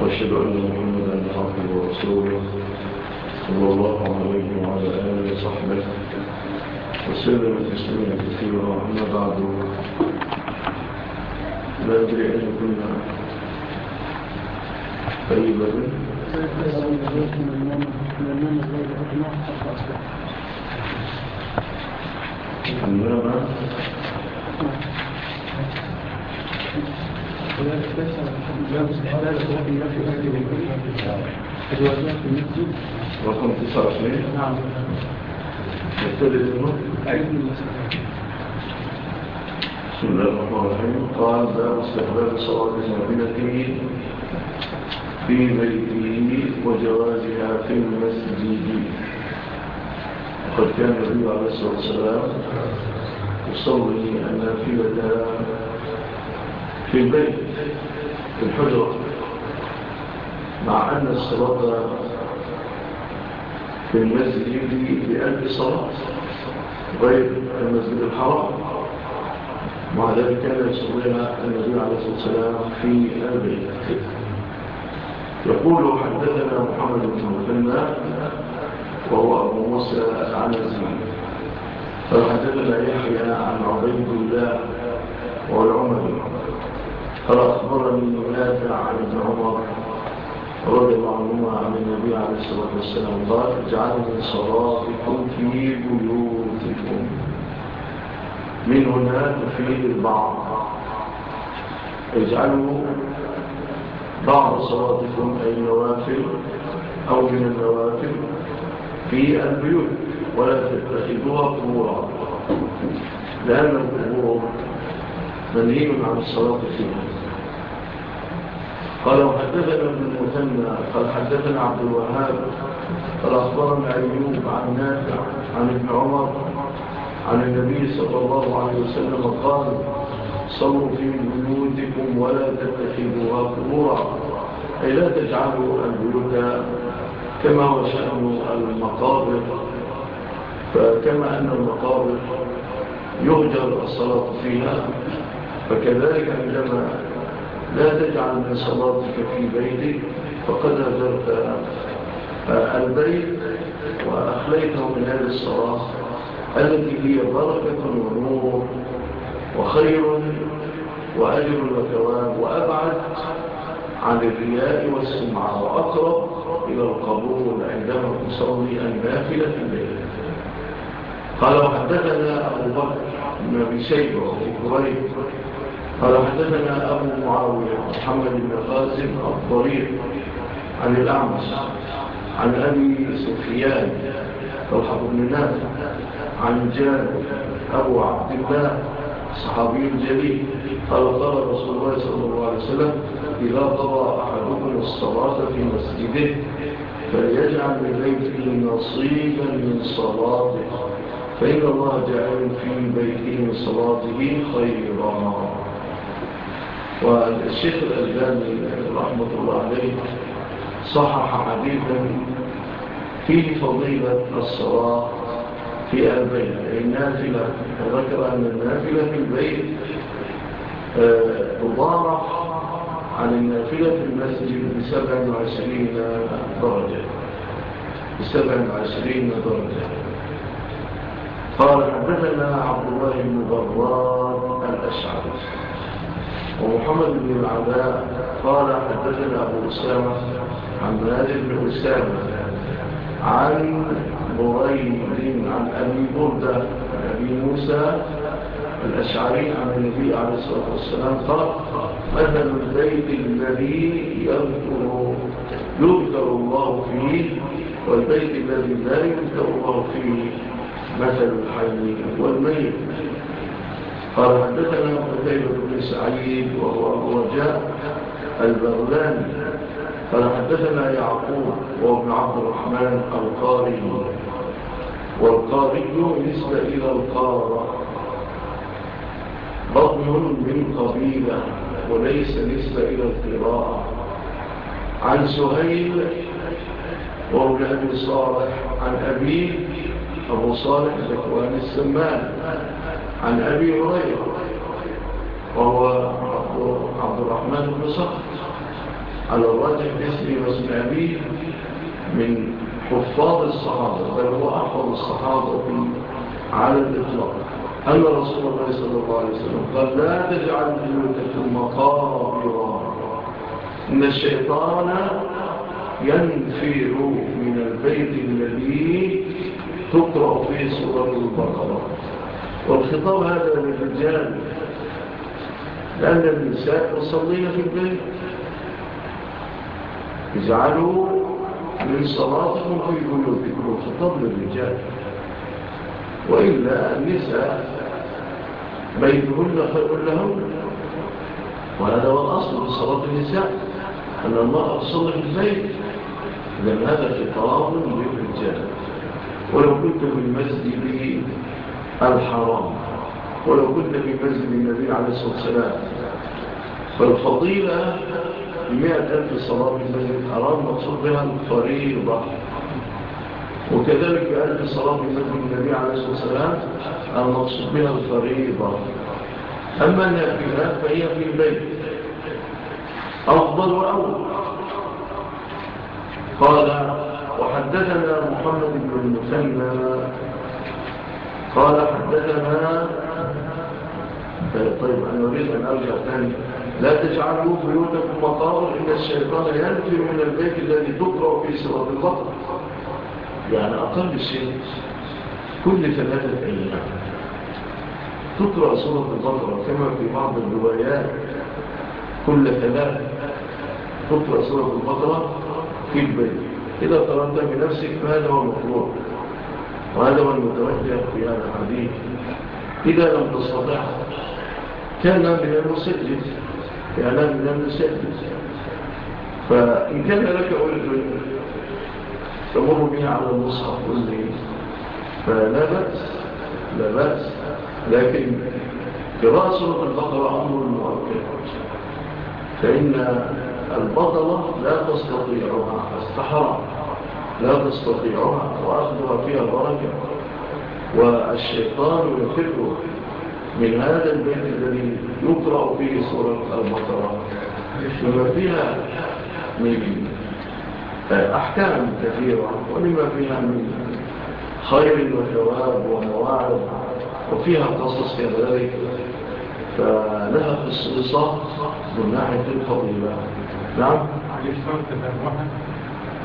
وأشهد أن محمدا عبده ورسوله صلى الله عليه وعلى آله وصحبه وسلم تسليما كثيرا. أما بعد لا أدري أن كنا طيبا أنما رقم 29 نعم بسم الله الرحمن الرحيم قال باب استقبال صلاة المدينة في بيته وجوازها في المسجد وقد كان النبي عليه الصلاة والسلام يصلي أن في بدأ في البيت في الحجرة مع أن الصلاة في المسجد يجي بألف صلاة غير المسجد الحرام. مع ذلك كان يصليها النبي عليه الصلاة والسلام في البيت يقول حدثنا محمد بن مثنى وهو أبو موسى عن الزمان فحدثنا يحيى عن عبيد الله والعمر فأخبرني منافع عن ابن عمر رضي الله عنهما عن النبي عليه الصلاة والسلام قال اجعلوا صلاتكم في بيوتكم. من هنا تفيد البعض. اجعلوا بعض صلاتكم أي نوافل أو من النوافل في البيوت ولا تتخذوها قبورا لأن القبور منهي عن الصلاة فيها قال وحدثنا ابن المثنى قال حدثنا عبد الوهاب قال أخبرنا أيوب عن نافع عن ابن عمر عن النبي صلى الله عليه وسلم قال صلوا في بيوتكم ولا تتخذوها قبورا أي لا تجعلوا البيوت كما هو شأن المقابر. فكما أن المقابر يهجر الصلاة فيها فكذلك عندما لا تجعل من صلاتك في بيتك فقد أذرت البيت وأخليته من هذه الصلاة التي هي بركة ونور وخير وأجر وثواب وأبعد عن الرياء والسمعة وأقرب إلى القبول عندما تصلي النافلة في الليل قال وحدثنا أبو بكر بن أبي شيبة وأبو قال حدثنا أبو معاوية محمد بن قاسم الطريق عن الأعمس عن أبي سفيان فالحب بن نافع عن جابر أبو عبد الله صحابي الجليل قال قال رسول الله صلى الله عليه وسلم إذا قضى أحدكم الصلاة في مسجده فليجعل من بيته نصيبا من صلاته فإن الله جعل في بيته صلاته خيرا. والشيخ الألباني رحمة الله عليه صحح حديثا فيه فضيلة الصلاة في البيت النافلة وذكر أن النافلة في البيت آه، تضارف عن النافلة في المسجد بسبع وعشرين درجة. بسبع وعشرين درجة. قال حدثنا عبد الله المبرار الأشعر ومحمد بن العداء قال حدثنا أبو أسامة عن ناجد بن أسامة عن بريد عن أبي بردة أبي موسى الأشعري عن النبي عليه الصلاة والسلام قال مثل البيت الذي يذكر يذكر الله فيه والبيت الذي لا يذكر الله فيه مثل الحي والميت. قال حدثنا قتيبة بن سعيد وهو أبو رجاء البغلاني. قال حدثنا يعقوب وابن عبد الرحمن القاري. والقاري نسبة إلى القارة. بطن من قبيلة وليس نسبة إلى القراءة عن سهيل وابن أبي صالح عن أبيه أبو صالح ذكوان السمان. عن أبي هريرة وهو عبد الرحمن بن صخر على الراجح باسمه واسم أبيه من حفاظ الصحابة بل هو أحفظ الصحابة على الإطلاق. أن رسول الله صلى الله عليه وسلم قال لا تجعل بيوتكم مقابرا. إن الشيطان ينفر من البيت الذي تقرأ فيه سورة البقرة. والخطاب هذا للرجال لأن النساء مصلية في البيت. اجعلوا من صلاتهم في بيوتكم. الخطاب للرجال. وإلا النساء بيتهن خير لهم وهذا هو الأصل في صلاة النساء. أن المرأة تصلي في البيت. لأن هذا خطاب للرجال. ولو كنت في المسجد الحرام. ولو كنا في منزل النبي عليه الصلاة والسلام. فالفضيلة مئة ألف صلاة في المسجد الحرام مقصود بها الفريضة. وكذلك بألف صلاة في مسجد النبي عليه الصلاة والسلام المقصود بها الفريضة. أما النافلة فهي في البيت. أفضل وأول. قال وحدثنا محمد بن المثنى قال حدثنا طيب،, طيب أنا أريد أن أرجع ثاني. لا تجعلوا بيوتكم مطار إن الشيطان ينفي من البيت الذي تقرأ فيه سورة البقرة. يعني أقل شيء كل ثلاثة أيام تقرأ سورة البقرة كما في بعض الروايات. كل ثلاثة تقرأ سورة البقرة في البيت. إذا قرأت بنفسك فهذا هو مطلوب. وهذا هو المتوجه في هذا الحديث. إذا لم تستطع كان من المسجد كان من المسجد. فإن كان لك أولد تمر بها على المصحف والليل. فلا بأس لا بأس. لكن قراءة سورة البقرة أمر مؤكد. فإن البطلة لا تستطيعها فاستحرم. لا تستطيعها وأخذها فيها البركة والشيطان يفر من هذا البيت الذي يقرأ فيه سورة البقرة. لما فيها من أحكام كثيرة ولما فيها من خير وثواب ومواعظ وفيها قصص كذلك فلها خصيصة من ناحية الفضيلة. نعم؟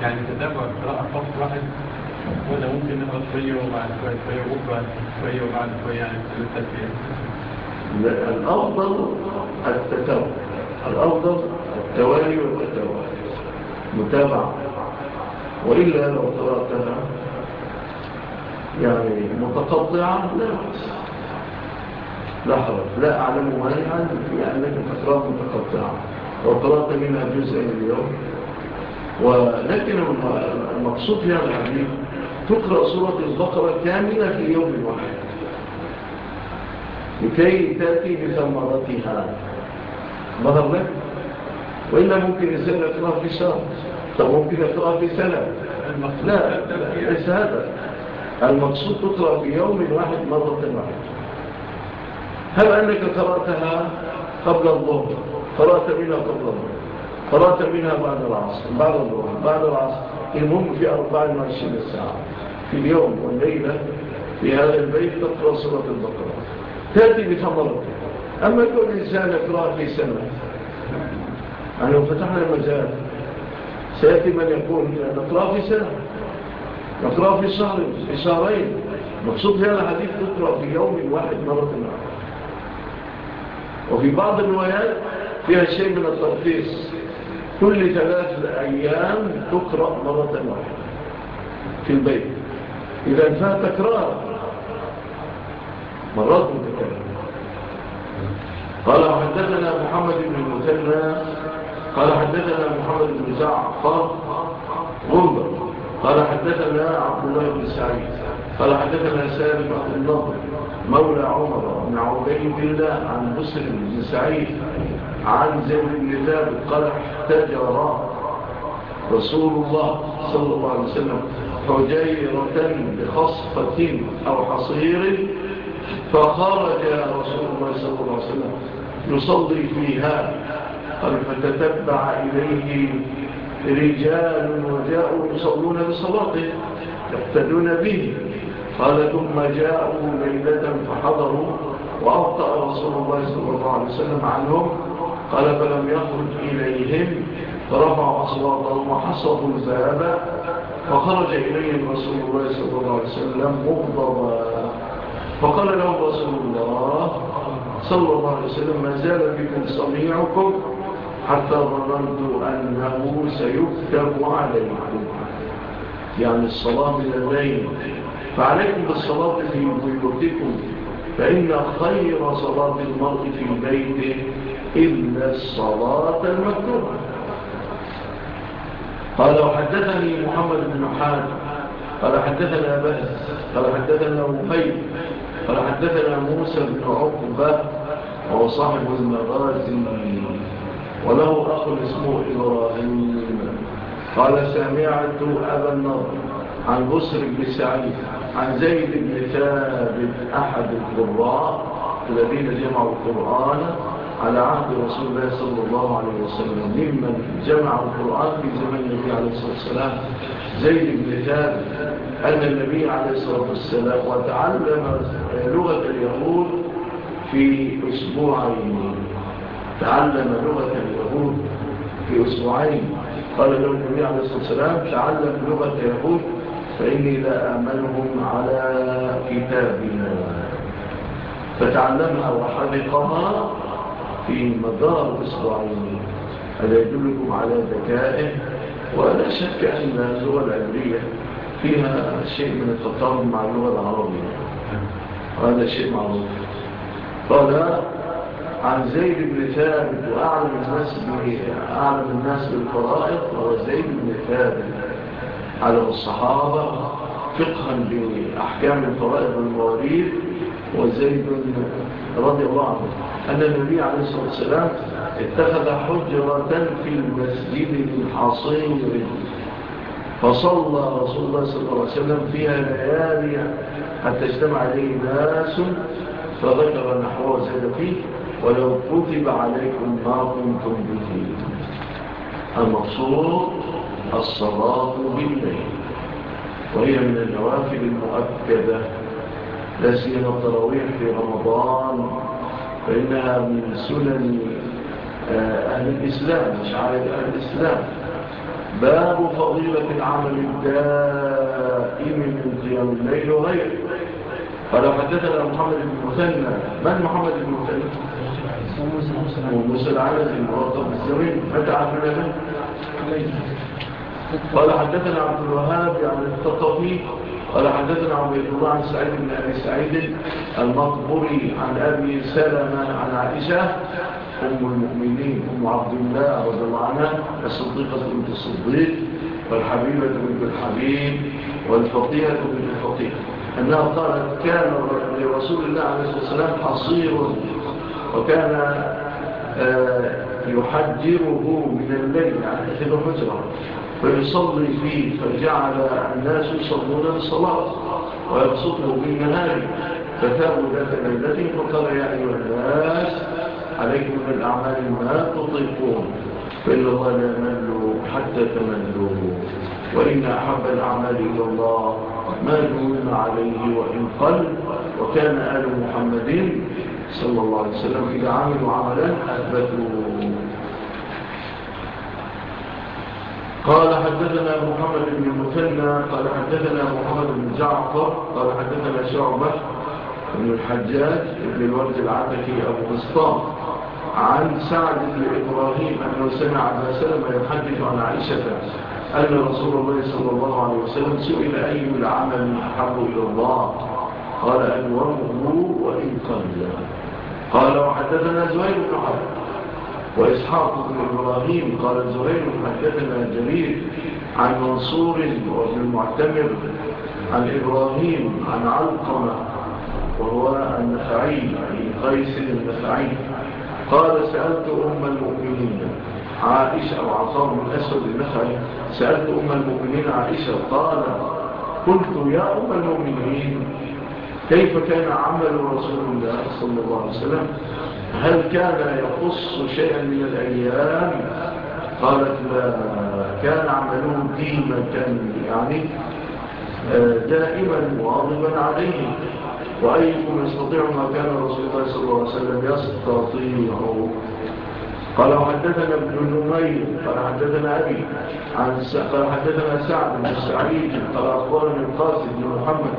يعني تتابع القراءة فقط واحد ولا ممكن نقرأ شوية وبعد شوية شوية وبعد شوية وبعد شوية يعني التسبيح الأفضل التتابع الأفضل التوالي والتتابع متابعة. وإلا لو قرأتها يعني متقطعة لا. لا حرف لا أعلم مانعا في أنك تقرأ متقطعة. وقرأت منها جزء اليوم ولكن المقصود في هذا الحديث تقرأ سورة البقرة كاملة في يوم واحد. لكي تأتي بثمرتها. مظهر لك وإلا ممكن يسأل يقرأ في شهر طب ممكن يقرأ في سنة لا ليس هذا. المقصود تقرأ في يوم واحد مرة واحدة. هل أنك قرأتها قبل الظهر؟ قرأت منها قبل الظهر. فرات منها بعد العصر بعد الظهر بعد العصر المهم في 24 ساعة في اليوم والليلة في هذا البيت تقرأ سورة البقرة تأتي بثمرتها أما كل إنسان يقرأ في سنة يعني لو فتحنا المجال سيأتي من يقول نقرأ في سنة نقرأ في شهر في شهرين مقصود هذا الحديث تقرأ في يوم واحد مرة وفي بعض الروايات فيها شيء من الترخيص كل ثلاث أيام تقرأ مرة واحدة في البيت. إذا أنها تكرار مرات متكرر قال حدثنا محمد بن المثنى قال حدثنا محمد بن زعفر غنبر قال حدثنا عبد الله بن سعيد قال حدثنا سالم عبد النظر مولى عمر بن عبيد الله عن مسلم بن سعيد عن زمن النساء قال احتجر رسول الله صلى الله عليه وسلم حجيرة بخصفة أو حصير فخرج رسول الله صلى الله عليه وسلم يصلي فيها قال فتتبع إليه رجال وجاءوا يصلون بصلاته يقتدون به قال ثم جاءوا ليلة فحضروا وأبطأ رسول الله صلى الله عليه وسلم عنهم قال فلم يخرج إليهم فرفع أصواتهم وحصفوا الباب فخرج إليهم رسول الله صلى الله عليه وسلم مغضبا. فقال له رسول الله صلى الله عليه وسلم ما زال بكم صميعكم حتى ظننت أنه سيكتب عليكم. يعني الصلاة من الليل. فعليكم بالصلاة في بيوتكم فإن خير صلاة المرء في بيته إلا الصلاة المكتوبة قال وحدثني محمد بن حان قال حدثنا بأس قال حدثنا مخيب قال حدثنا موسى بن عقبة وهو صاحب المغازي وله أخ اسمه إبراهيم قال سمعت أبا النظر عن بسر بن سعيد عن زيد بن ثابت أحد القراء الذين جمعوا القرآن على عهد رسول الله صلى الله عليه وسلم ممن جمع القرآن في زمن النبي عليه الصلاة والسلام زيد بن أن النبي عليه الصلاة والسلام وتعلم لغة اليهود في أسبوعين. تعلم لغة اليهود في أسبوعين. قال له النبي عليه الصلاة والسلام تعلم لغة اليهود فإني لا أعملهم على كتابنا. فتعلمها وحبقها في مدار إسرائيل هذا يدلكم على ذكائه ولا شك أن اللغة العبرية فيها شيء من التطور مع اللغة العربية. وهذا شيء معروف. قال عن زيد بن ثابت وأعلم الناس أعلم الناس بالفرائض هو زيد بن ثابت. على الصحابة فقها بأحكام الفرائض والمواريد وزيد رضي الله عنه. أن النبي عليه الصلاة والسلام اتخذ حجرة في المسجد الحصير فصلى رسول الله صلى الله عليه وسلم فيها ليالي حتى اجتمع عليه ناس فذكر نحوه زاد فيه ولو كتب عليكم ما كنتم به. المقصود الصلاة بالليل. وهي من النوافل المؤكدة لا سيما التراويح في رمضان. فإنها من سنن آه، أهل الإسلام شعائر أهل الإسلام. باب فضيلة العمل الدائم من قيام الليل وغيره. فلو حدثنا محمد بن مثنى من محمد بن مثنى؟ وموسى العلز المرطب الزمين فتح من منه قال حدثنا عبد الوهاب عن التطبيق قال حدثنا عبيد الله عن سعيد بن أبي سعيد المقبري عن أبي سلمة عن عائشة أم المؤمنين أم عبد الله رضي الله عنها الصديقة بنت الصديق والحبيبة بنت الحبيب والفقيهة بنت الفقيه أنها قالت كان لرسول الله عليه الصلاة والسلام حصير وكان آه، يحجره من الليل يعني على أهل الحجرة فيصلي فيه فجعل الناس يصلون الصلاة ويبسطوا بالمهاري فتابوا ذات الذي فقال يا أيها الناس عليكم من الأعمال ما تطيقون. فإن الله لا ملوا حتى تملوا. وإن أحب الأعمال إلى الله ما دون عليه وإن قل. وكان آل محمد صلى الله عليه وسلم إذا عملوا عملا أثبتوا. قال حدثنا محمد بن المثنى قال حدثنا محمد بن جعفر قال حدثنا شعبة بن الحجاج بن الورد العتكي أبو قسطان عن سعد بن إبراهيم أنه سمع عبد السلام يحدث عن عائشة أن رسول الله صلى الله عليه وسلم سئل أي العمل أحب إلى الله؟ قال أنوره وإن قبله قال وحدثنا زهير بن حرب وإسحاق بن إبراهيم قال الزهير حدثنا جرير عن منصور وابن المعتمر عن إبراهيم عن علقمة وهو النفعي عن قيس النفعي. قال سألت أم المؤمنين عائشة أو الأسود النخعي سألت أم المؤمنين عائشة قال قلت يا أم المؤمنين كيف كان عمل رسول الله صلى الله عليه وسلم؟ هل كان يقص شيئا من الأيام؟ قالت لا كان عمله كان يعني آه، دائما واضبا عليه. وأيكم يستطيع ما كان رسول الله صلى الله عليه وسلم يستطيعه قال حدثنا ابن نمير قال حدثنا أبي عن قال حدثنا سعد بن سعيد قال أخبرنا القاسم بن محمد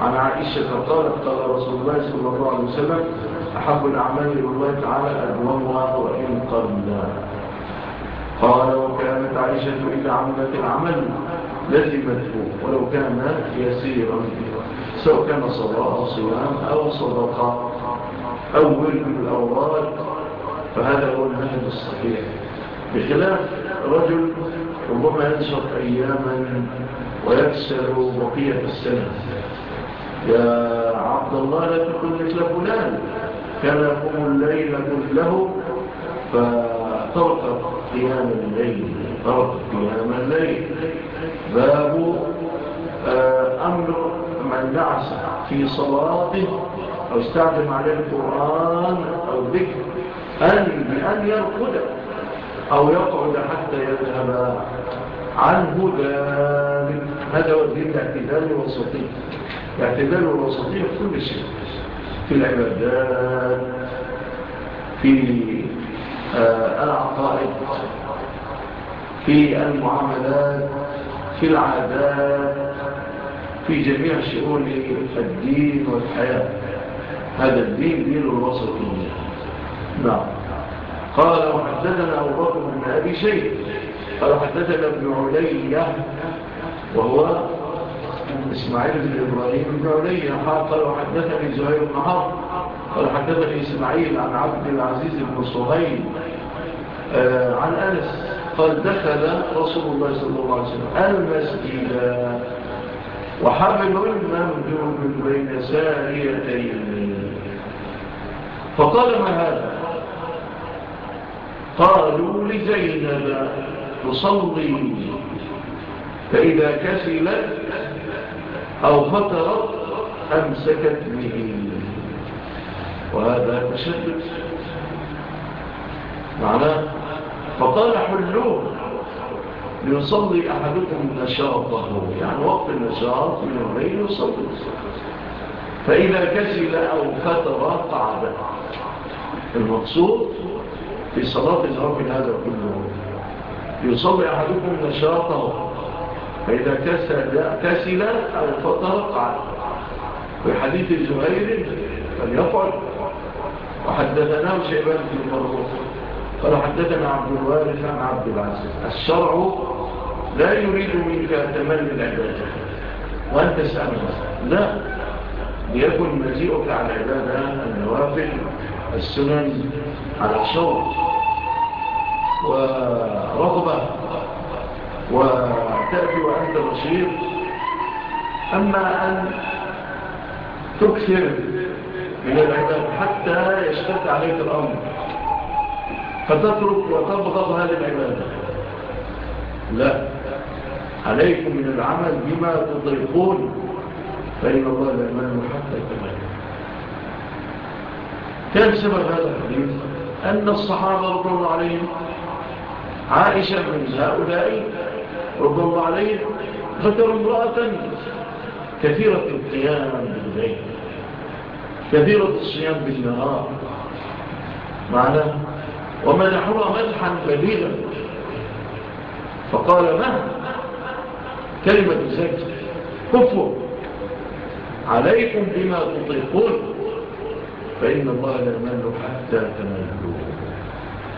عن عائشة قالت قال رسول الله صلى الله عليه وسلم أحب الأعمال لله تعالى أدومها وإن قبل قال وكانت عائشة إلى عملة العمل لزمته ولو كان يسيرا سواء كان صلاة أو صيام أو صدقة أو ورد الأوراق فهذا هو المهد الصحيح. بخلاف رجل ربما ينشط أياما ويكسر بقية السنة. يا عبد الله لا تكن مثل فلان. كان يقوم الليل مثله فترك قيام الليل ترك قيام الليل. باب آه، أمر من دعس في صلاته أو استعدم عليه القرآن أو ذكر أن بأن يرقد أو يقعد حتى يذهب عنه ذلك. هذا هو الدين الاعتدال والسطيق اعتدال والوسطية في كل شيء في العبادات في العقائد في المعاملات في العادات في جميع شؤون الدين والحياة هذا الدين دين الوسطية نعم قال وحدثنا أبو بكر بن أبي شيخ قال حدثنا ابن عليا وهو إسماعيل بن إبراهيم الجولي قال وحدثني زهير بن حرب قال حدثني إسماعيل عن عبد العزيز بن صهيب آه، عن أنس قال دخل رسول الله صلى الله عليه وسلم المسجد وحبل ممدود بين ساريتين. فقال ما هذا؟ قالوا لزينب تصلي فإذا كسلت أو مطرت أمسكت به وهذا تشدد. معناه فقال حلوة ليصلي أحدكم نشاطه يعني وقت النشاط من الليل يصلي. فإذا كسل أو فتر قعد. المقصود في صلاة الزرق هذا كله يصلي أحدكم نشاطه. فإذا كسل أو فترق عنه في حديث الزهير فليفعل. وحدثناه شعبان في المرضوط قال حدثنا عبد الوارث عن عبد العزيز. الشرع لا يريد منك تمل العبادة. وأنت سأل لا. ليكن مزيئك على العبادة النوافل السنن على الشرع. ورغبة و تأتي وأنت بصير أما أن تكثر من العبادة حتى يشتد عليك الأمر فتترك وتبغض هذه العبادة. لا عليكم من العمل بما تضيقون. فإن الله لا حتى يتمنى كان سبب هذا الحديث أن الصحابة رضوا عليهم عائشة من هؤلاء ربما عليه ذكر امرأة كثيرة القيام بالليل كثيرة الصيام بالنهار. معناه ومنحها مدحا كبيرا. فقال ما؟ كلمة زكت كفر عليكم بما تطيقون. فإن الله لا يمل حتى تملوا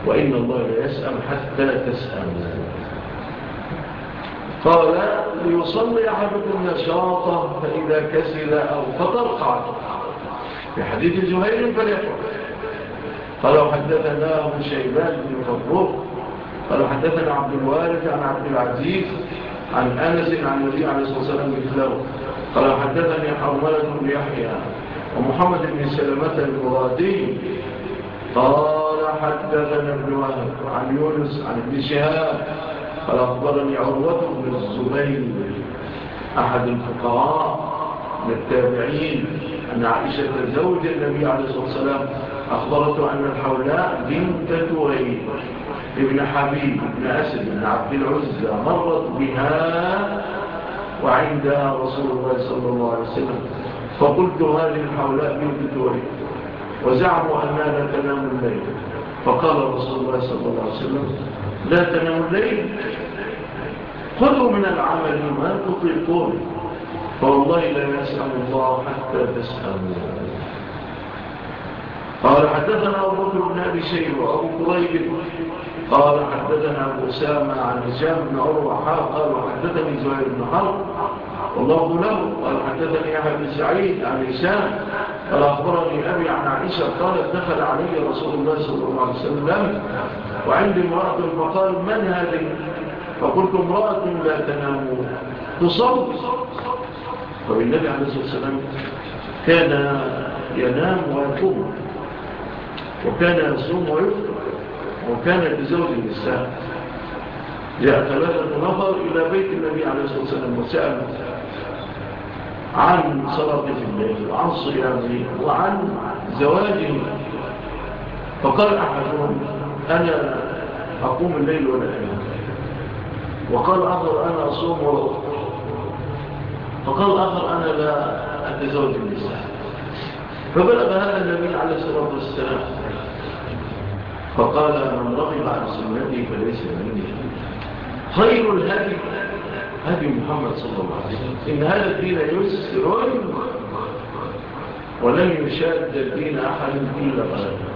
وإن الله لا يسأل حتى تسأل قال ليصلي أحدكم نشاطة فإذا كسل أو فطر قعد في حديث زهير فليقل. قالوا حدثنا أبو شيبان بن خبروف قالوا حدثنا عبد الوارث عن عبد العزيز عن أنس عن النبي عليه الصلاة والسلام مثله قالوا حدثني حرملة بن يحيى ومحمد بن سلمة المرادي قال حدثنا ابن وهب عن يونس عن ابن شهاب قال أخبرني عروة بن الزبير أحد الفقراء من التابعين أن عائشة زوج النبي عليه الصلاة والسلام أخبرته أن الحولاء بنت تغيب ابن حبيب بن أسد بن عبد العزة مرت بها وعندها رسول الله صلى الله عليه وسلم. فقلت هذه الحولاء بنت تغيب وزعموا أنها لا تنام الليل. فقال رسول الله صلى الله عليه وسلم لا تنام الليل خذوا من العمل ما تطلقون فوالله لا يسأل الله حتى تسألوا. قال حدثنا أبو بكر بن أبي شيب وأبو قريب. قال حدثنا أبو سامة عن هشام بن عروة قال وحدثني زهير بن حرب. والله له. قال حدثني أحد بن سعيد عن هشام. قال أخبرني أبي عن عائشة قالت دخل علي رسول الله صلى الله عليه وسلم وعندي امرأة فقال من هذه فقلت امرأة لا تنام. تصوت فبالنبي عليه الصلاة والسلام كان ينام ويقوم. وكان يصوم ويفطر. وكان لزوج النساء. جاء ثلاثة نظر إلى بيت النبي عليه الصلاة والسلام وسأل عن صلاة في الليل وعن صيامه وعن زواجه. فقال أحدهم أنا أقوم الليل ولا أنام. وقال آخر أنا أصوم ولا فقال آخر أنا لا أتزوج النساء. فبلغ هذا النبي عليه الصلاة والسلام. فقال من رغب عن سنتي فليس مني. خير الهدي هدي محمد صلى الله عليه وسلم. إن هذا الدين يسر. ولم يشاد الدين أحد إلا قلبه.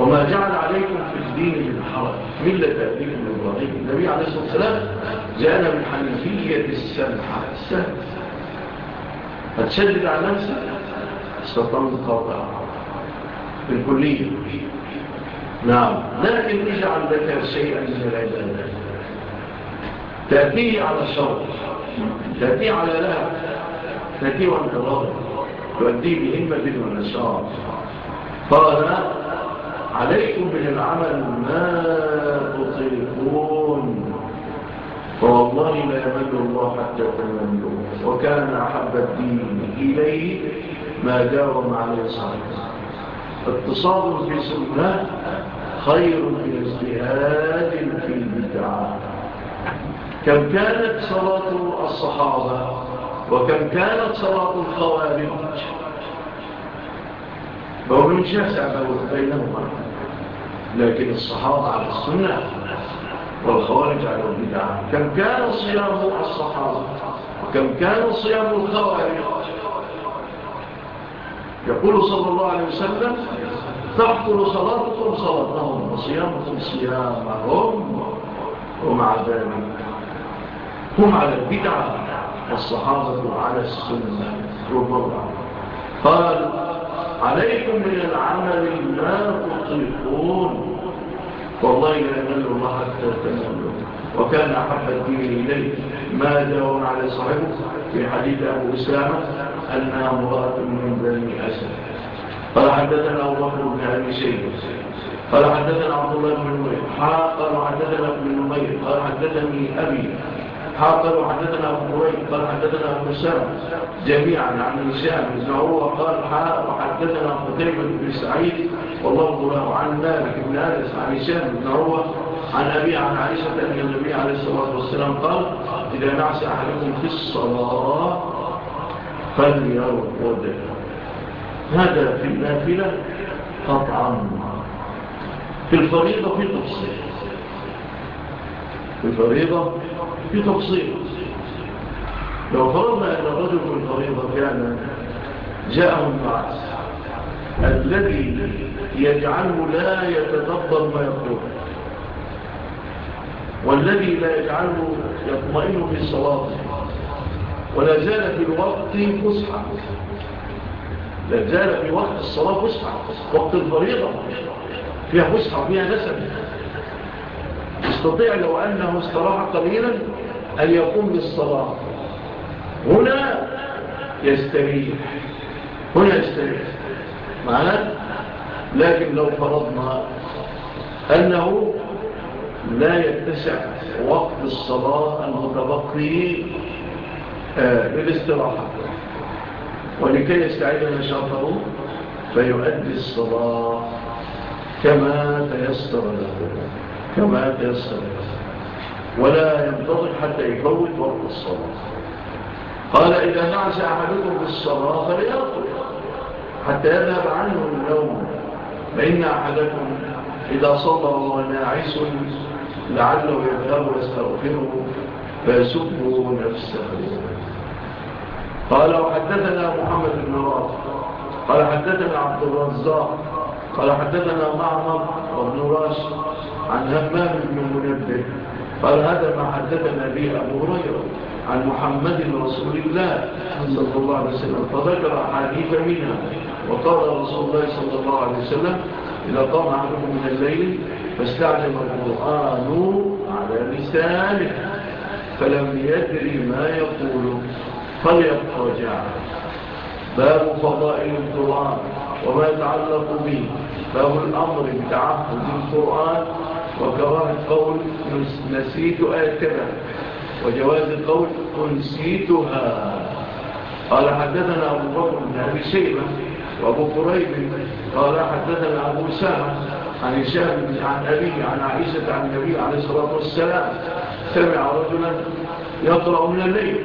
وما جعل عليكم في الدين من حرج. ملة أبيكم من إبراهيم النبي عليه الصلاة والسلام جاءنا من حنفية السمحة السهل هتشدد على نفسك؟ استطلم القوضة بالكلية. نعم. لكن اجعل لك شيئا جلال تأتيه على الشرط تأتيه على لها تأتيه على إرادة. تؤديه بهمة ونشاط قال عليكم بالعمل ما تطيقون فوالله لا يمل الله حتى تملوه وكان أحب الدين إليه ما داوم عليه صحيح اتصال في سنة خير من ازدهاد في البدعة كم كانت صلاة الصحابة وكم كانت صلاة الخوارج؟ بقول شخص أقول بينهما لكن الصحابة على السنة والخوارج على البدعة كم كان صيام الصحابة وكم كان صيام الخوارج۔ يقول صلى الله عليه وسلم تحقل صلاتكم صلاتهم وصيامكم صيامهم ومع ذلك هم على البدعة والصحابة على السنة ربما قال عليكم من العمل ما تطيقون والله لا يمل الله حتى تنمل وكان أحب الدين إليه. ما داوم على صاحبه في حديث أبو أسامة أنها مرأة من بني أسد. قال حدثنا أبو بكر بن أبي سيد قال حدثنا عبد الله بن نمير قال حدثنا ابن نمير قال حدثني أبي. حاضر وحدثنا ابو رويل قال حدثنا ابو السلام جميعا عن الإسلام. هو قال حاء وحدثنا قتيبة بن سعيد والله له عن مالك بن أنس عن هشام بن عروة عن أبي عن عائشة أن النبي عليه الصلاة والسلام قال إذا نعس أحدكم في الصلاة فليرقد. هذا في النافلة قطعا. في الفريضة في تفصيل. في الفريضة في تفصيل لو فرضنا أن رجل الفريضة كان جاءه النعاس الذي يجعله لا يتدبر ما يقول والذي لا يجعله يطمئن في الصلاة ولا زال في الوقت فسحة لا زال في وقت الصلاة فسحة وقت الفريضة فيها فسحة فيها نسب يستطيع لو أنه استراح قليلا؟ أن يقوم بالصلاة. هنا يستريح. هنا يستريح. معنا لكن لو فرضنا أنه لا يتسع وقت الصلاة المتبقي آه، للاستراحة. ولكي يستعيد نشاطه فيؤدي الصلاة كما تيسر له كما تيسر له. ولا ينتظر حتى يفوت وقت الصلاة. قال إذا نعز أحدكم بالصلاة فليأخذ حتى يذهب عنه النوم. فإن أحدكم إذا صلى الله ناعس لعله يذهب ويستغفره فيسبه نفسه. قال وحدثنا محمد بن راضي قال حدثنا عبد الرزاق. قال حدثنا معمر وابن راشد عن همام بن منبه. قال هذا ما حدثنا به أبو هريرة عن محمد رسول الله صلى الله عليه وسلم فذكر حديث منها وقال رسول الله صلى الله عليه وسلم إذا قام أحدكم من الليل فاستعلم القرآن على لسانه فلم يدري ما يقول فليبقى جعله باب فضائل القرآن وما يتعلق به باب الأمر بتعهد القرآن وجواز القول نسيت آتها وجواز القول أنسيتها. قال حدثنا أبو بكر بن أبي شيبة وأبو قريب قال حدثنا أبو سامة عن سامة عن أبي عن عائشة عن النبي عليه الصلاة والسلام سمع رجلا يقرأ من الليل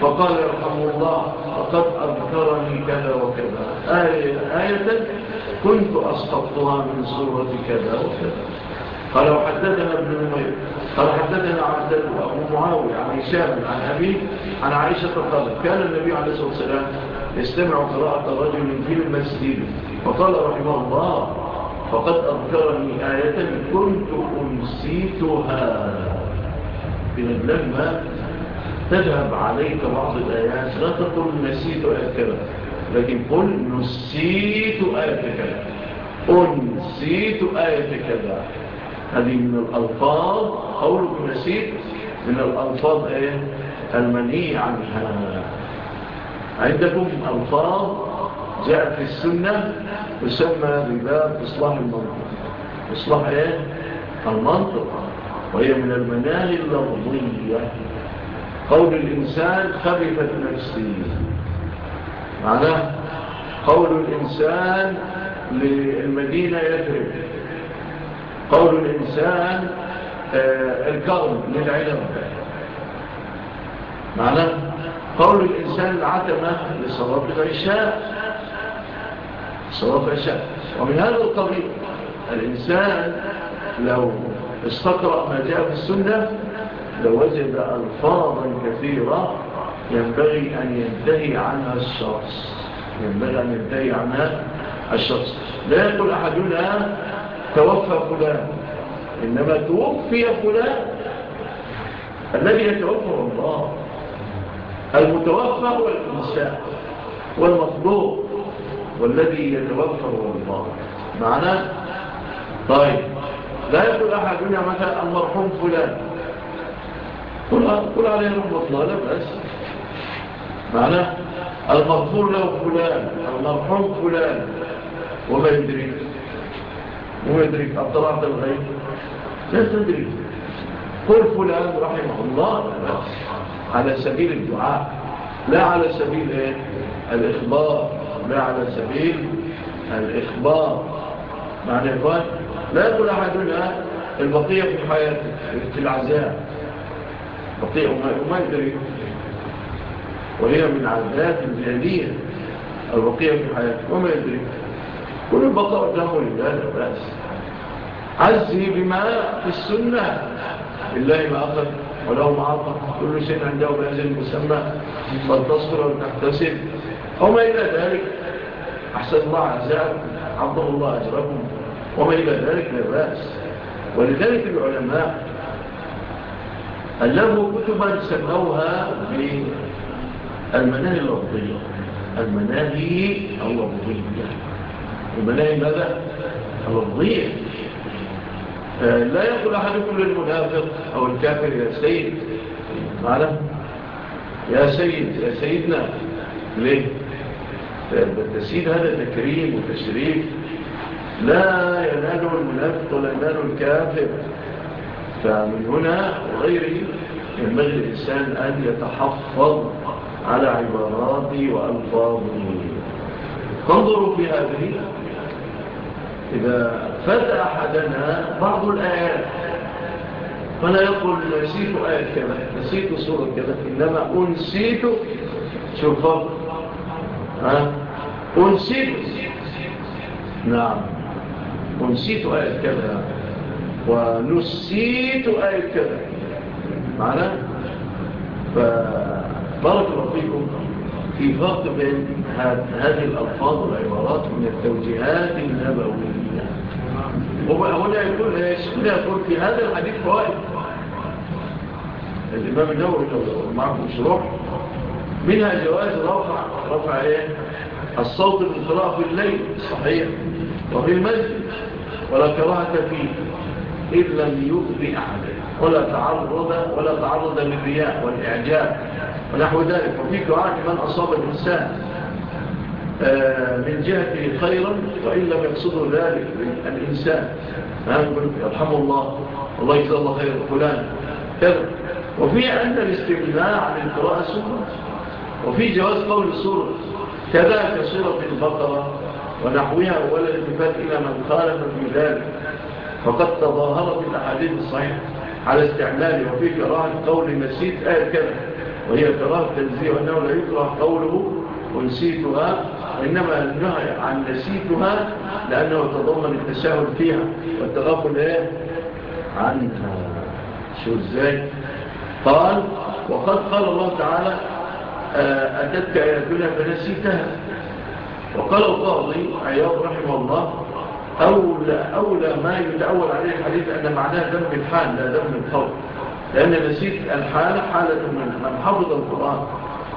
فقال يرحمه الله فقد أذكرني كذا وكذا آية, آية كنت أسقطتها من صورة كذا وكذا. قال وحدثنا ابن نمير. قال حدثنا عبدال أبو معاوية عن هشام عن أبي عن عائشة قال كان النبي عليه الصلاة والسلام يستمع قراءة رجل في المسجد فقال رحمه الله فقد أذكرني آية كنت أنسيتها. إذن لما تذهب عليك بعض الآيات لا تقول نسيت آيات لكن قل نسيت آية كذا. أنسيت آية كذا. هذه من الألفاظ قول ابن من الألفاظ إيه؟ المنهي عنها. عندكم ألفاظ جاءت في السنة تسمى بباب إصلاح المنطق. إصلاح إيه؟ المنطق وهي من المناهي اللغضية قول الإنسان خبثت نفسي. معناه قول الإنسان للمدينة يفرق قول الإنسان آه، الكرم للعلم. معناه قول الإنسان العتمة لصلاة العشاء. صلاة العشاء. ومن هذا القبيل الإنسان لو استقرأ ما جاء في السنة لوجد ألفاظا كثيرة ينبغي أن ينتهي عنها الشخص. ينبغي أن ينتهي عنها الشخص. لا يقول أحدنا توفى فلان إنما توفي فلان. الذي يتوفى الله المتوفى هو الإنساء والمطلوب والذي يتوفى هو الله. معنى طيب لا يقول أحدنا مثلا المرحوم فلان. قل عليه رحمة الله لا بأس. معنى المغفور له فلان المرحوم فلان. وما يدري هو يدرك عبد الغيب لا تدرك قل فلان رحمه الله على سبيل الدعاء لا على سبيل إيه؟ الإخبار لا على سبيل الإخبار. معنى إخوان لا يقول أحدنا البقية في حياته في العزاء. بقية وما يدري. وهي من عزاءات الجانية البقية في حياته وما يدري. كل البقاء قدامه لله لا عزي عزه بما في السنة لله ما أخذ وله ما أعطى كل شيء عنده بهذا المسمى فلتصبر وتحتسب وما إلى ذلك أحسن الله عزاءكم عبد الله أجركم وما إلى ذلك من رأس ولذلك العلماء ألموا كتبا سموها بالمناهي الأرضية المناهي اللفظية وبلاقي ماذا؟ الضيق آه، لا يقول أحدكم للمنافق أو الكافر يا سيد. معنا يا سيد يا سيدنا. ليه؟ آه، فالتسيد هذا تكريم وتشريف. لا يناله المنافق ولا يناله الكافر. فمن هنا وغيره ينبغي الإنسان أن يتحفظ على عباراتي وألفاظي انظروا في هذه إذا فات أحدنا بعض الآيات فلا يقول نسيت آية كذا نسيت سورة كذا إنما أنسيت شوف ها؟ أنسيت. نعم. أنسيت آية كذا ونسيت آية كذا. معنا؟ فبارك الله فيكم. في فرق بين هذه الألفاظ والعبارات من التوجيهات النبوية. هنا يكون هنا يكون في هذا الحديث فوائد. الإمام النووي معكم شروح منها جواز رفع رفع إيه؟ الصوت بالقراءة في الليل. صحيح. وفي المسجد. ولا كراهة فيه. إن لم يؤذي أحدا ولا تعرض ولا تعرض للرياء والإعجاب ونحو ذلك. وفي كراهة من أصاب الإنسان. آه، من جهته خيرا وإن لم يقصده ذلك الإنسان. يرحمه الله الله يجزى الله خير فلان كذا. وفي عندنا الاستمناع عن القراءة سورة وفي جواز قول السورة كذا كسورة البقرة ونحوها ولا التفات إلى من خالف في ذلك. فقد تظاهرت الأحاديث الصحيحة على استعماله وفي كراءة قول نسيت آية كذا. وهي كراءة تنزيه أنه لا يكره قوله ونسيتها وإنما النهي عن نسيتها لأنه تضمن التساهل فيها والتغافل إيه؟ عنها. شو إزاي؟ قال وقد قال الله تعالى آه، أتتك آياتنا فنسيتها. وقال القاضي عياض رحمه الله أولى, أولى ما يتأول عليه الحديث أن معناه دم الحال لا دم الخوف لأن نسيت الحال حالة من حفظ القرآن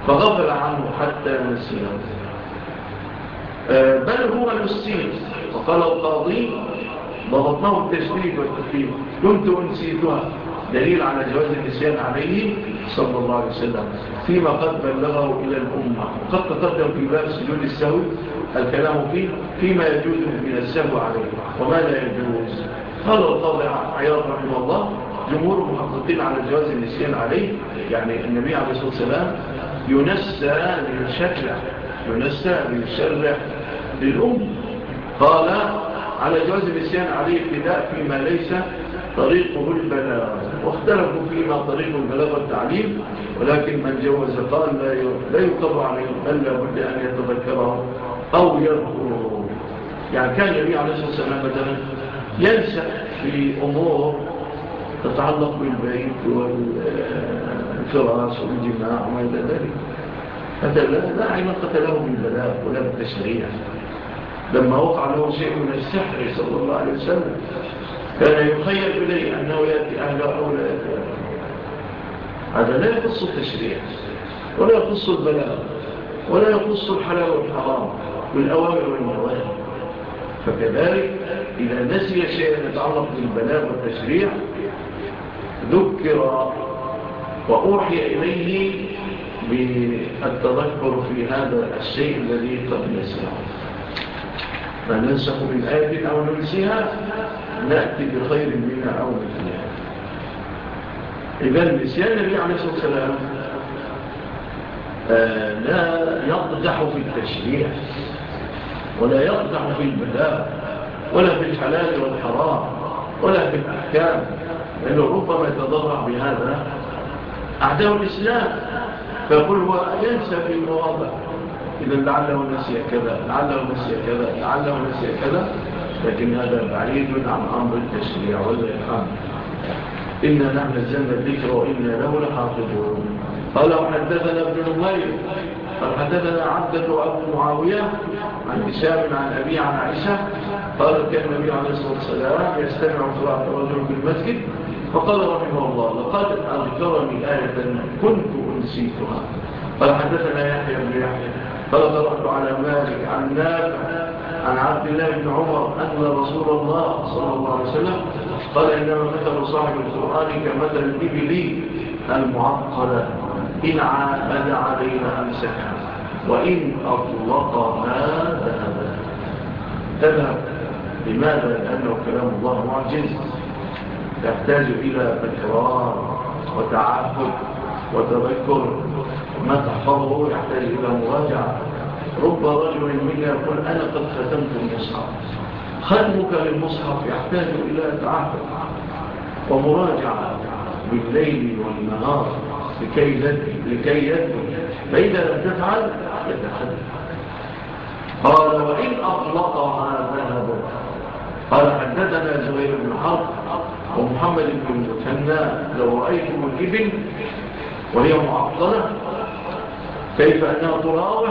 فغفل عنه حتى نسيه آه، بل هو المسين وقال القاضي ضغطناه التشديد والتفيد كنت أنسيتها. دليل على جواز النسيان عليه صلى الله عليه وسلم. فيما قد بلغه إلى الأمة. قد تقدم في باب سجود السهو الكلام فيه فيما يجوز من السهو عليه. وما لا يجوز. قال القاضي عياض رحمه الله جمهور المحققين على جواز النسيان عليه يعني النبي عليه الصلاة والسلام ينسى للشكلة ينسى للشرع للأم. قال على جواز النسيان عليه ابتداء فيما ليس طريقه البلاغة. واختلفوا فيما طريق البلاغة التعليم ولكن من جوز قال لا يقضى عليه بل لابد أن يتذكره أو يذكره يعني كان النبي عليه الصلاة والسلام مثلا ينسى في أمور تتعلق بالبيت والفراس والجماع وما إلى ذلك. هذا لا علاقة له بالبلاغ ولا بالتشريع. لما وقع له شيء من السحر صلى الله عليه وسلم كان يخير إليه أنه يأتي أهل أولى يأتي هذا لا يخص التشريع ولا يخص البلاغ ولا يخص الحلال والحرام بالأوامر والنواهي. فكذلك إذا نسي شيئا يتعلق بالبلاغ والتشريع ذكر وأوحي إليه بالتذكر في هذا الشيء الذي قد نسيه فننسخ من آية أو ننسيها نأتي بخير منها أو مثلها. إذا نسيان النبي عليه الصلاة والسلام آه، لا يقدح في التشريع ولا يقدح في البلاء ولا في الحلال والحرام ولا في الأحكام لأنه ربما يتضرع بهذا. أعداء الإسلام فيقول هو ينسى في المواضع إذا لعله نسي كذا لعله نسي كذا لعله نسي كذا لكن هذا بعيد عن أمر التشريع والإقام إنا نحن الزمن الذكر وإنا له لحافظون. قال وحدثنا ابن نمير. قال حدثنا عبدة وابن معاوية عن إسام عن أبي عن عائشة. قال كان النبي عليه الصلاة والسلام يستمع صلاة رجل المسجد. فقال رحمه الله لقد أذكرني آية كنت أنسيتها. قال حدثنا يحيى بن يحيى. قال رحت على مالك عن نافع عن عبد الله بن عمر أن رسول الله صلى الله عليه وسلم قال إنما مثل صاحب القرآن كمثل الإبلي المعقلة. إن عاد علينا أمسكها وإن أطلقها ذهب. تذهب. لماذا؟ لأنه كلام الله معجز. تحتاج إلى تكرار وتعفف وتذكر. ما تحفظه يحتاج إلى مراجعة؟ رب رجل منا يقول أنا قد ختمت المصحف. ختمك للمصحف يحتاج إلى تعهد ومراجعة بالليل والنهار لكي لكي فإذا لم تفعل يتحدث قال وإن أطلقها ذهب قال حدثنا زغير بن حرب ومحمد بن المثنى لو رأيتم الإبل وهي معطلة كيف أنها تراوح؟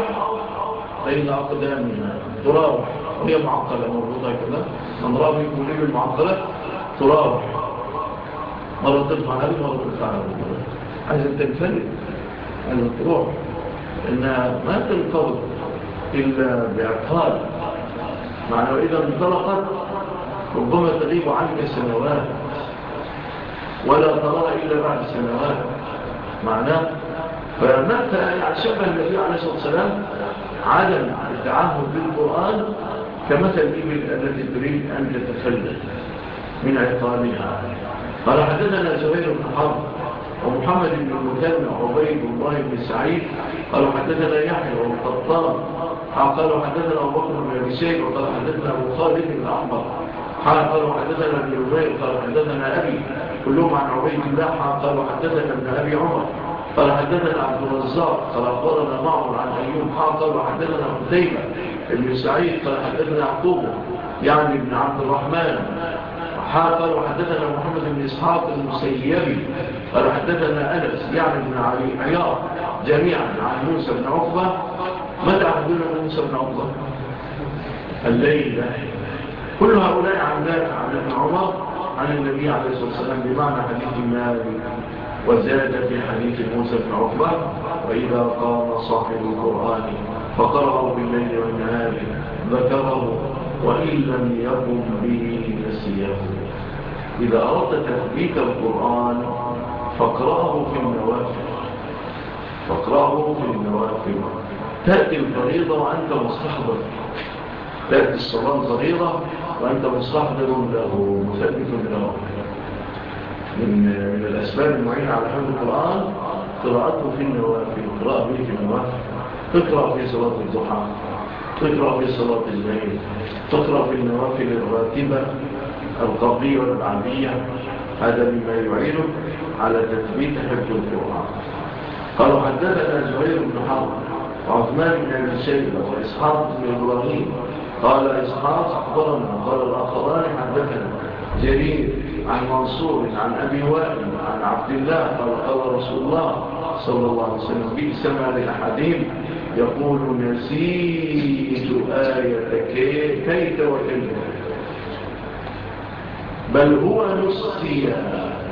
طيب بين أقدامنا تراوح. وهي معقلة مربوطة كده. من رابي يقولي بالمعقلة تراوح. مرة ترفع هذه مرة ترفع هذه. عايزة تنفرد عايزة تروح. إنها ما تنقض إلا باعتقاد معنى وإذا انطلقت ربما تغيب عنك سنوات. ولا ترى إلا بعد سنوات. معناه فمتى على شبه النبي عليه الصلاة والسلام عدم التعهد بالقرآن كمثل الإبل التي تريد أن تتفلت من عقابها. قال حدثنا زهير بن حرب ومحمد بن المتنع عبيد الله بن سعيد. قالوا حدثنا يحيى والقطار قالوا حدثنا أبو بكر بن أبي وقال حدثنا أبو خالد الأحمر قالوا حدثنا ابن عبيد. قال حدثنا أبي. كلهم عن عبيد الله. قالوا حدثنا ابن أبي عمر. قال حدثنا عبد الرزاق قال أخبرنا معمر عن أيوم حاضر وحدثنا قتيبة ابن سعيد قال حدثنا عقوبه يعني ابن عبد الرحمن. حاضر وحدثنا محمد بن إسحاق المسيبي قال حدثنا أنس يعني ابن علي عيار جميعا عن موسى بن عقبة. متى عهدنا موسى بن عقبة؟ الليلة كل هؤلاء عن عن ابن عمر عن النبي عليه الصلاة والسلام بمعنى حديث مالك وزاد في حديث موسى بن عقبة وإذا قام صاحب القرآن فقرأه بالليل والنهار ذكره وإن لم يقم به نسيه. إذا أردت تثبيت القرآن فاقرأه في النوافل فاقرأه في النوافل تأتي الفريضة وأنت مستحضر. تأتي الصلاة الفريضة وأنت مستحضر له مثبت له. من, من الأسباب المعينة على حفظ القرآن قراءته في النوافل قراءة في النوافل تقرأ في صلاة الضحى تقرأ في صلاة الليل تقرأ في النوافل الراتبة القبلية والبعبية هذا مما يعينك على تثبيت حفظ القرآن. قالوا حدثنا زهير بن حرب وعثمان بن أبي شيبه وإسحاق بن إبراهيم. قال إسحاق أخبرنا قال الآخران حدثنا جرير عن منصور عن أبي وائل عن عبد الله قال قال رسول الله صلى الله عليه وسلم في سمع لأحدهم يقول نسيت آية كيت وكيت بل هو نصيا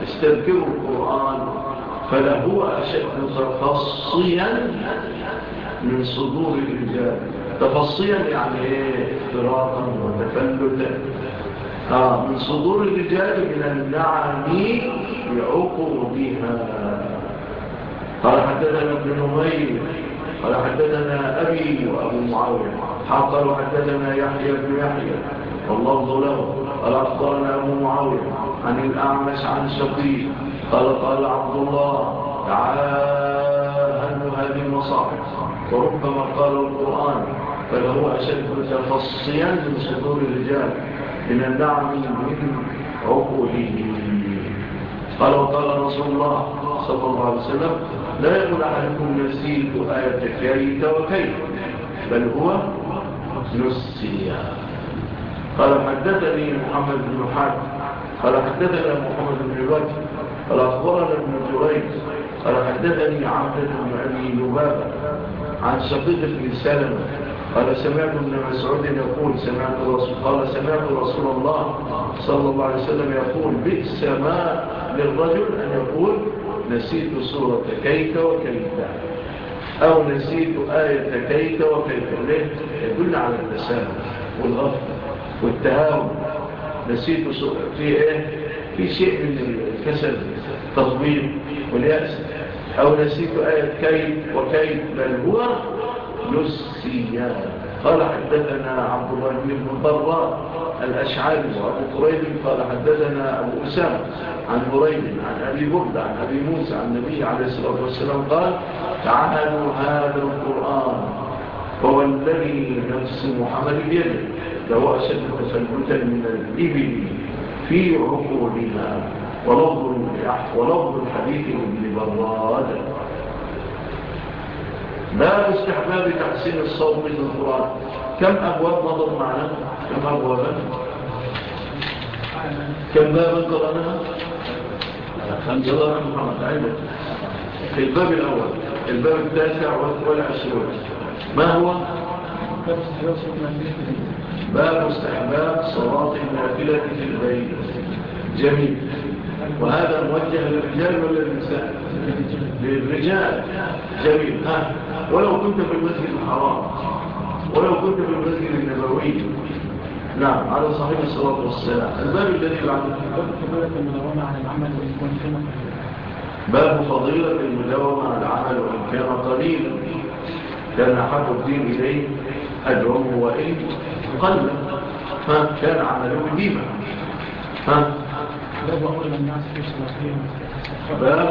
استذكروا القرآن فلهو أشد تفصيا من صدور الرجال. تفصيا يعني إيه؟ اضطرارا وتفلتا. آه من صدور الرجال من النعم بها. قال حدثنا ابن نمير قال حدثنا أبي وأبو معاوية. قالوا حدثنا يحيى بن يحيى والله له. قال أخبرنا أبو معاوية عن الأعمش عن شقيق قال قال عبد الله تعالى هذه المصاحب وربما قال القرآن فلهو أشد تفصيا من صدور الرجال. من الدعم من عقوله قال وقال رسول الله صلى الله عليه وسلم لا يقول أحدكم نسيت آية كيت وكيت بل هو نسيا قال حدثني محمد بن حاج قال حدثنا محمد بن الوجه قال أخبرنا ابن جريج. قال حدثني عبد بن أبي لبابة عن شقيق بن سلمة. قال سمعت ابن مسعود يقول سمعت رسول قال سمعت رسول الله صلى الله عليه وسلم يقول بئس ما للرجل أن يقول نسيت سورة كيك وكيك أو نسيت آية كيك وكيك ليه يدل على التسامح والغفل والتهاون. نسيت سورة في إيه؟ في شيء من الكسل تطبيب واليأس أو نسيت آية كيك وكيك بل هو يسقيان قال حدثنا عبد الله بن مضراء الأشعاري وأبو قريب. قال حدثنا أبو أسامة عن قريب عن أبي بردة عن أبي موسى عن النبي عليه الصلاة والسلام قال تعالوا هذا القرآن هو الذي نفس محمد بيده لو أشد تفلتا من الإبل في عقولها ولفظ الحديث من براده باب استحباب تحسين الصوم من القرآن. كم أبواب نظر معنا؟ كم أبوابا كم بابا قرأنا خمسة الله محمد عيدا في الباب الأول الباب التاسع والعشرون. ما هو؟ باب استحباب صلاة النافلة في البيت. جميل. وهذا موجه للرجال ولا للنساء للرجال. جميل. ها. ولو كنت في المسجد الحرام ولو كنت في المسجد النبوي. نعم على صحيح الصلاة والسلام. الباب الذي يلعب باب فضيلة المداومة على العمل وإن كان قليلا. كان حق الدين إليه أجره وإن قلب كان عمله ديما ها. باب أمر من نعس في صلاته باب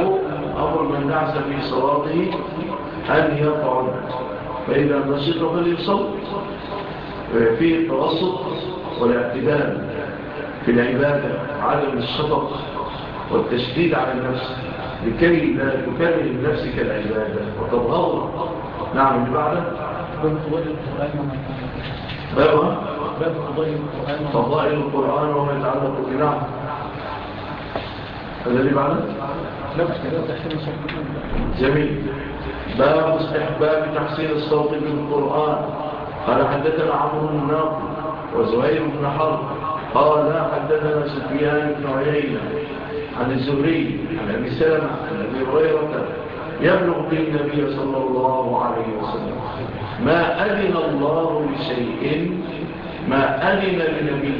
أمر من دعس في صلاته أن يطعن فإذا نشيط فليصل. في التوسط والاعتدال في العبادة عدم الشطط والتشديد على النفس لكي لا تكرر النفس كالعبادة وتظهر. نعم اللي بعده. باب فضائل القرآن وما يتعلق. بنعم جميل. باب استحباب تحسين الصوت بالقرآن قال حدثنا عمرو بن ناقل وزهير بن حرب. قال حدثنا سفيان بن عيينة عن الزهري عن أبي سلمة عن أبي هريرة يبلغ في النبي صلى الله عليه وسلم. ما أذن الله بشيء ما أذن لنبي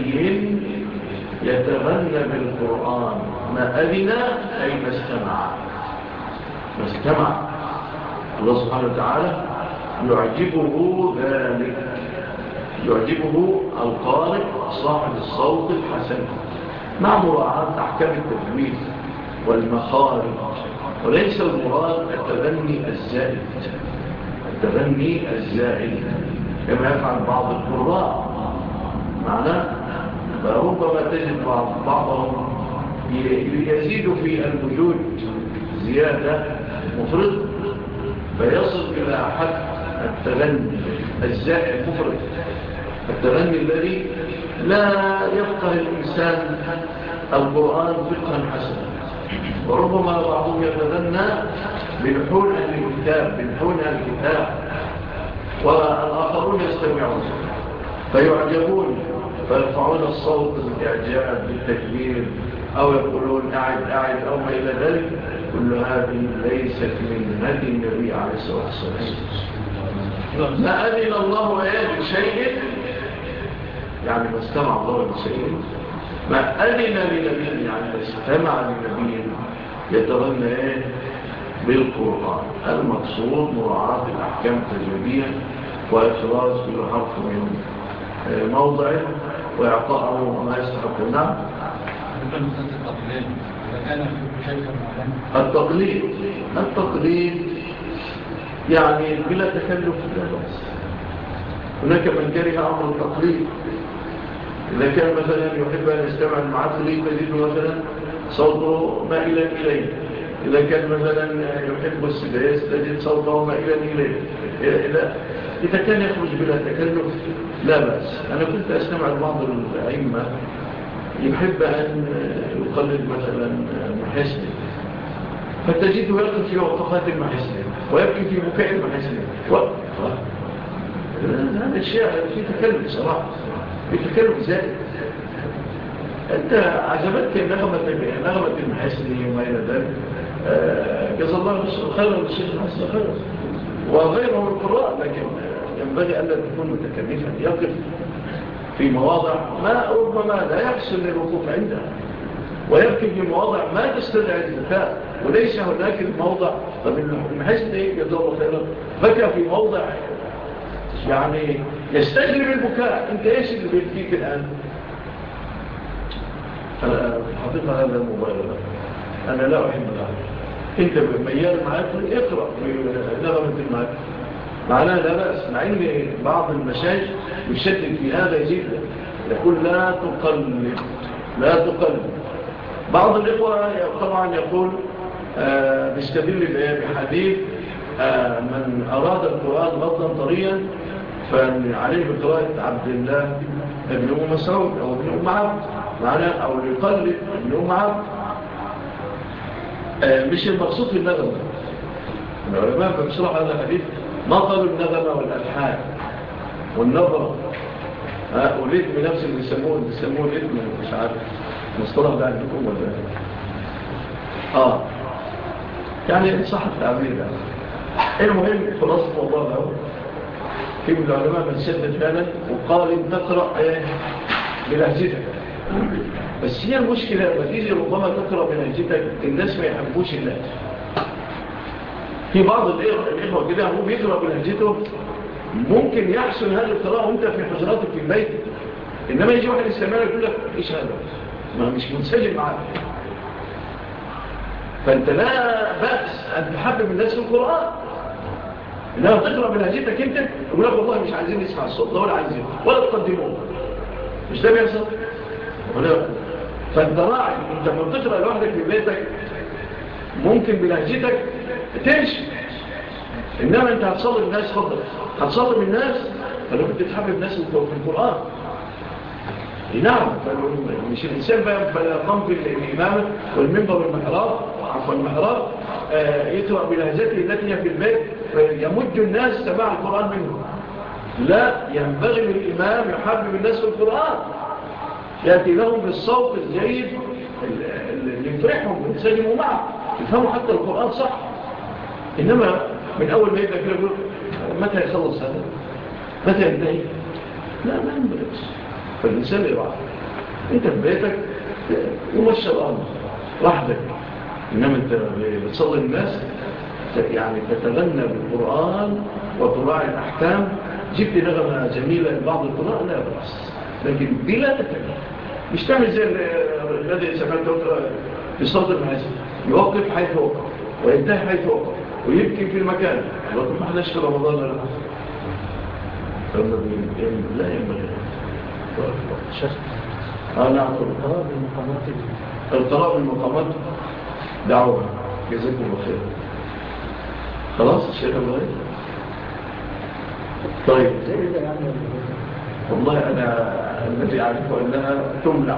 يتغنى بالقرآن ما أذن أي ما استمع. ما استمع. الله سبحانه وتعالى يعجبه ذلك. يعجبه القارئ صاحب الصوت الحسن. مع مراعاة أحكام التجويد والمخارج. وليس المراد التبني الزائد. التبني الزائد. كما يفعل بعض القراء. معناه فربما تجد بعضهم يزيد في الوجود زيادة مفرد فيصل إلى حد التغني الزائد مفرد التغني الذي لا يفقه الإنسان القرآن فقها حسنا. وربما بعضهم يتغنى من حول أهل الكتاب من حول أهل الكتاب. والآخرون يستمعون. فيعجبون فيرفعون الصوت بالإعجاب بالتكبير أو يقولون أعد أعد أو ما إلى ذلك. كل هذه ليست من هدي النبي عليه الصلاة والسلام. ما أذن الله آيات شيء؟ يعني ما استمع الله بشيء ما أذن لنبي يعني ما استمع لنبي يتغنى إيه بالقرآن. المقصود مراعاة الأحكام التجريبية وإخراج كل حرف من موضعه وإعطاءه وما يستحق نعم التقليد. التقليد يعني بلا تكلف. هناك من كره أمر التقليد إذا كان مثلا يحب أن يستمع المعاد ليه مثلا صوته مائلا إليه. إذا كان مثلا يحب السجع يستجد صوتهما إلى إليه إذا كان يخرج بلا تكلف لا بأس. أنا كنت أستمع لبعض الأئمة يحب أن يقلد مثلا محسن فتجده يقف في وقفات المحسن ويبكي في بكاء المحسن هذا الشيء في تكلف صراحة في تكلف زائد. أنت عجبتك نغمة المحسن وما إلى ذلك؟ آه، جزا الله خيرا للشيخ حسن خيرا وغيره من القراء لكن ينبغي أن تكون متكلفا. يقف في مواضع ما ربما لا يحسن للوقوف عندها ويركب مواضع ما تستدعي الذكاء وليس هناك موضع. فمن حسني يدور خيرا. بكى في موضع يعني يستجلب البكاء. أنت إيش اللي بيبكيك الآن؟ فالحقيقة هذا مبالغة. أنا لا أحب العالم اكتب الميال معاك اقرأ نغمة المعاك معناها لا بأس مع إن بعض المشايخ يشدد في هذا جدا. يقول لا تقلل لا تقلل. بعض الإخوة طبعا يقول آه، بيستدل بحديث آه، من أراد القرآن غضا طريا فعليه بقراءة عبد الله ابن أم مسعود أو ابن أم عبد. معناه أو ليقلب ابن أم عبد. آه، مش المقصود في النغمة العلماء كانوا هذا الحديث نظر النغمة والألحان والنظرة أريد بنفس اللي يسموه اللي يسموه الإثم مش عارف مصطلح ده عندكم ولا؟ آه. يعني صح التعبير يعني المهم خلاصة والله له في من العلماء من سنة فعلا وقال نقرأ آه، بلهجتك بس هي المشكلة لما تيجي ربما تكره من الجدك الناس ما يحبوش الله في بعض الإخوة كده هو بيكره من الجدك ممكن يحصل هذا القراءة وأنت في حجراتك في البيت. إنما يجي واحد السماء يقول لك إيش هذا؟ ما مش منسجم معاك. فأنت لا بأس أن تحبب الناس في القرآن. انها تقرأ منهجتك انت يقول لك والله مش عايزين نسمع الصوت ولا عايزين ولا تقدمون مش ده بيحصل؟ ولا؟ فانت راعي انت منتشرة لوحدك في بيتك ممكن بلهجتك تمشي إنما أنت هتصلي الناس خطر هتصلي الناس فلو كنت تحب الناس في القرآن. نعم مش الإنسان بيقام بالإمامة والمنبر والمحراب عفوا المحراب آه، يقرأ بلهجته التي في البيت فيمد الناس تبع القرآن منه. لا ينبغي للإمام يحبب الناس في القرآن. يأتي لهم بالصوت الجيد اللي يفرحهم وينسجموا معه. يفهموا حتى القرآن صح. إنما من أول ما يبقى كده يقول متى يخلص هذا؟ متى ينتهي؟ لا ما ينبغيش فالإنسان يرعى أنت في بيتك يمشى الأرض رحبك إنما أنت بتصلي الناس يعني تتغنى بالقرآن وتراعي الأحكام. جبت نغمة جميلة لبعض القراء؟ لا بأس. لكن بلا تتغنى مش تعمل زي الذي سمعت يصدر آه، معاذ يوقف حيث وقف وينتهي حيث وقف ويبكي في المكان. الوقف ما حدش في رمضان لا لا ينبغي شخص. آه نعم. اضطراب المقامات. اضطراب المقامات. دعوها جزاكم الله خير. خلاص الشيخ إبراهيم طيب. والله أنا الذي أعرفه أنها تمنع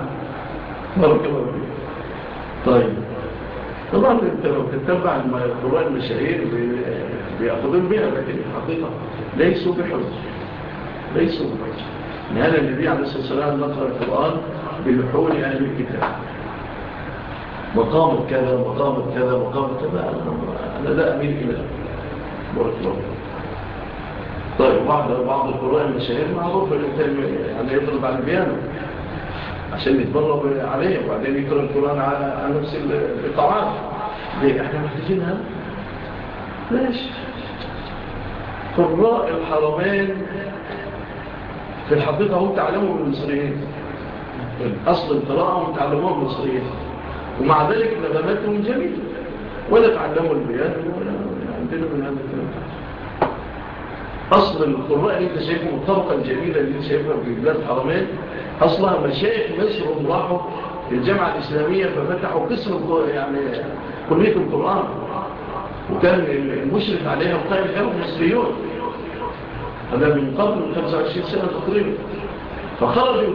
طيب. طبعا انت لو تتبع قضاء المشاهير بيأخذون بها لكن الحقيقة. ليسوا بحزن ليسوا بحزن لهذا النبي عليه الصلاة والسلام نقرأ القرآن بلحون أهل الكتاب. مقامة كذا مقامة كذا مقامة كذا. أنا لا أمين إلى بارك الله طيب بعض بعض القراء المسائل معروفه يعني يضرب على البيانو عشان يتبرب عليه وبعدين يقرا القران على نفس الطعام ليه إحنا محتاجينها ماشي قراء الحرمين في الحقيقة هم تعلموا من المصريين اصل القراءه هم تعلموها من المصريين ومع ذلك نغماتهم جميله ولا تعلموا البيان ولا عندنا من هذا الكلام أصل القراء اللي انت شايفه الطبقة الجميلة اللي انت شايفها في بلاد الحرمين أصلها مشايخ مصر راحوا الجامعة الإسلامية ففتحوا قسم يعني كلية القرآن. وكان المشرف عليها مقايم كانوا مصريون هذا من قبل 25 سنة تقريبا. فخرجوا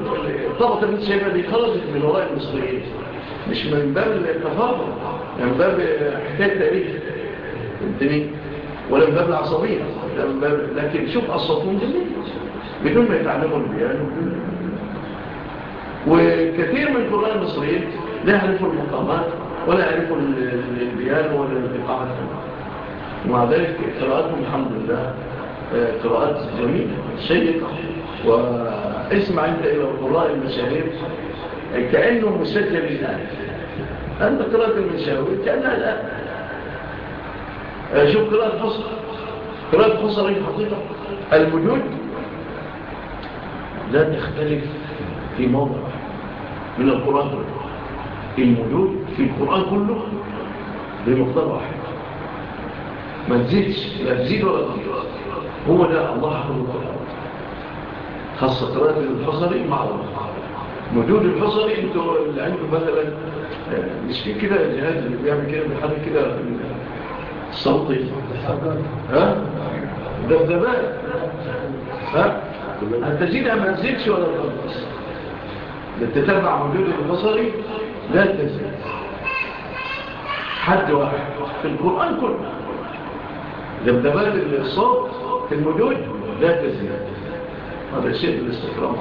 الطبقة اللي انت شايفها دي خرجت من وراء المصريين. مش من باب التفاضل من باب حكاية تاريخ. الدنيا ولا من باب العصبية لكن شوف قصتهم جميل بدون ما يتعلموا البيان. وكثير من قراء المصريين لا يعرفوا المقامات ولا يعرفوا البيان ولا الإقاعة ومع ذلك قراءاتهم الحمد لله آه، قراءات جميلة شيقة. واسمع انت إلى القراء المشاهير كأنه مسجل الآن أنت قراءة المشاهير كأنها الآن. شوف قراءة فصل قراءة فصل هي الحقيقة الوجود لا تختلف في موضع من القرآن كله الموجود في القرآن كله بمقدار واحد. ما تزيدش لا تزيد ولا تزيد. هو ده الله حفظ القرآن خاصة قراءة الفصل مع الله. موجود الفصل أنتوا اللي عنده مثلا آه، مش في كده الجهاز اللي بيعمل كده بيحرك كده. صوتي ها دبدبات ها هل تزيدها ما تزيدش ولا تنقص التتبع وجود البصري لا تزيد حد واحد في القرآن كله. دبدبات الصوت في الوجود لا تزيد هذا شيء بالاستكرام.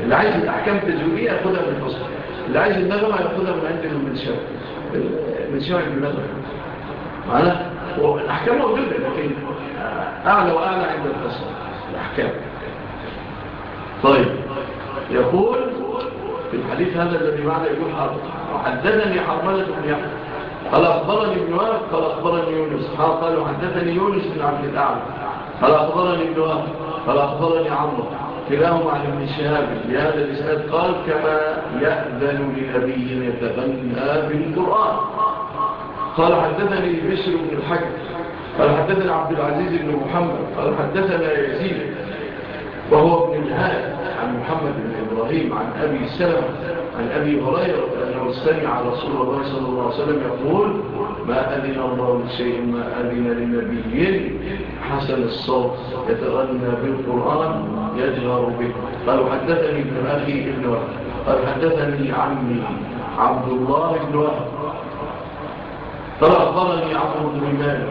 اللي عايز الأحكام تزويدية يأخذها من البصري اللي عايز النغمة يأخذها من عند من المنشاء المنغمة. الأحكام موجودة لكن أعلى وأعلى عند القصر الأحكام. طيب. يقول في الحديث هذا الذي معنا يقول حدثني حرملة بن يحيى. قال أخبرني ابن وهب قال أخبرني يونس. قال حدثني يونس بن عبد الأعلى. قال أخبرني ابن وهب. قال أخبرني عمرو. كلاهما عن ابن الشهاب لهذا الإسئلة قال كما يأذن لنبي يتغنى بالقرآن. قال حدثني بشر بن الحج قال حدثني عبد العزيز بن محمد قال حدثنا يزيد وهو ابن الهاد عن محمد بن إبراهيم عن أبي سلم عن أبي هريرة أنه استمع رسول الله صلى الله عليه وسلم يقول ما أذن الله لشيء ما أذن لنبي حسن الصوت يتغنى بالقرآن يجهر به. قال حدثني ابن أخي ابن وحد قال حدثني عمي عبد الله بن وحد قال أخبرني عمرو بن مالك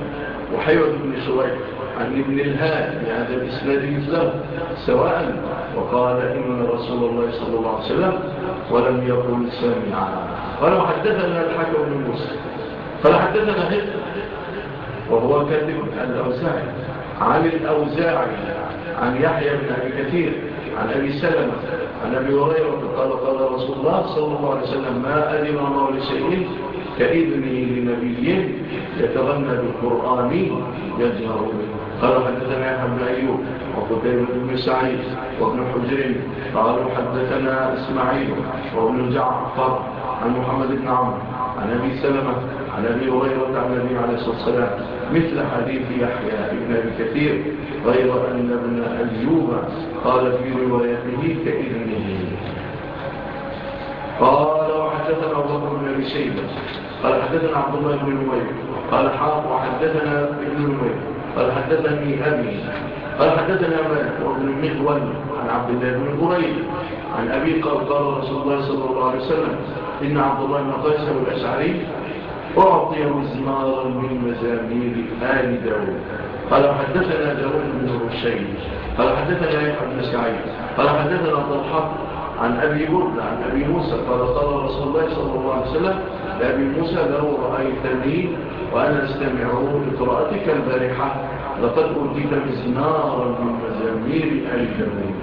وحيوة بن سويد عن ابن الهاد بهذا الإسناد مثله سواء وقال إن رسول الله صلى الله عليه وسلم ولم يقل سامعا. ولو حدثنا الحكم بن موسى. فلا حدثنا هد وهو عن الأوزاعي عن الأوزاعي عن يحيى بن أبي كثير عن أبي سلمة عن أبي هريرة قال قال رسول الله صلى الله عليه وسلم ما أدم الله لشيء كإذنه لنبي يتغنى بالقرآن يجهر به. قال حدثنا يا حبل أيوب وقتيبة بن سعيد وابن حجرين قالوا حدثنا إسماعيل وابن جعفر عن محمد بن عمر عن أبي سلمة عن أبي هريرة عن النبي عليه الصلاة والسلام مثل حديث يحيى ابن أبي كثير غير أن ابن أيوب قال في روايته كإذنه. قال وحدثنا الله بن أبي شيبة قال حدثنا عبد الله بن نمير. قال حاق وحدثنا ابن نمير. قال حدثني أبي. قال حدثنا مالك وابن المخول عن عبد الله بن قريب عن أبي قال قال رسول الله صلى الله عليه وسلم إن عبد الله بن قيس الأشعري أعطي مزمارا من مزامير آل داود. قال حدثنا داود بن رشيد قال حدثنا يحيى بن سعيد. قال حدثنا طلحة عن أبي برد عن أبي موسى. قال قال رسول الله صلى الله عليه وسلم لأبي موسى له رأيتني وأنا أستمع لقراءتك البارحة. لقد أوتيت مزنارا من مزامير الجميل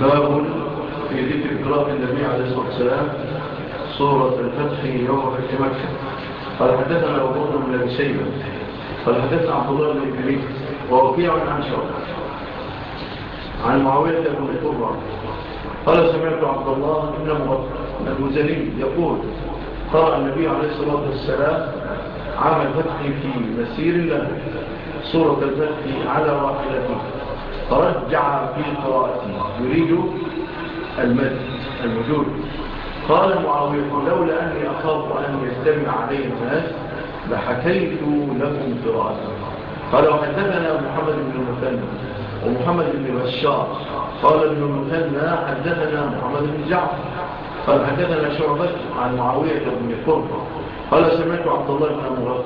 باب في ذكر قراءة النبي عليه الصلاة والسلام صورة الفتح يوم فتح مكة. قال حدثنا أبو بكر بن أبي شيبة. قال حدثنا عبد الله بن أبي ووكيع عن شعبة عن معاوية بن القرى قال سمعت عبد الله بن المزني يقول قرأ النبي عليه الصلاة والسلام عام الفتح في مسير الله. صورة الفتح على راحلته رجع في قراءته يريد المد الوجود قال المعاوية لولا أني أخاف أن يستمع علي الناس لحكيت لكم قراءته قال وحدثنا محمد بن المثنى ومحمد بن بشار. قال ابن المثنى حدثنا محمد بن جعفر. قال حدثنا شعبة عن معاوية بن قرطة قال سمعت عبد الله بن مراد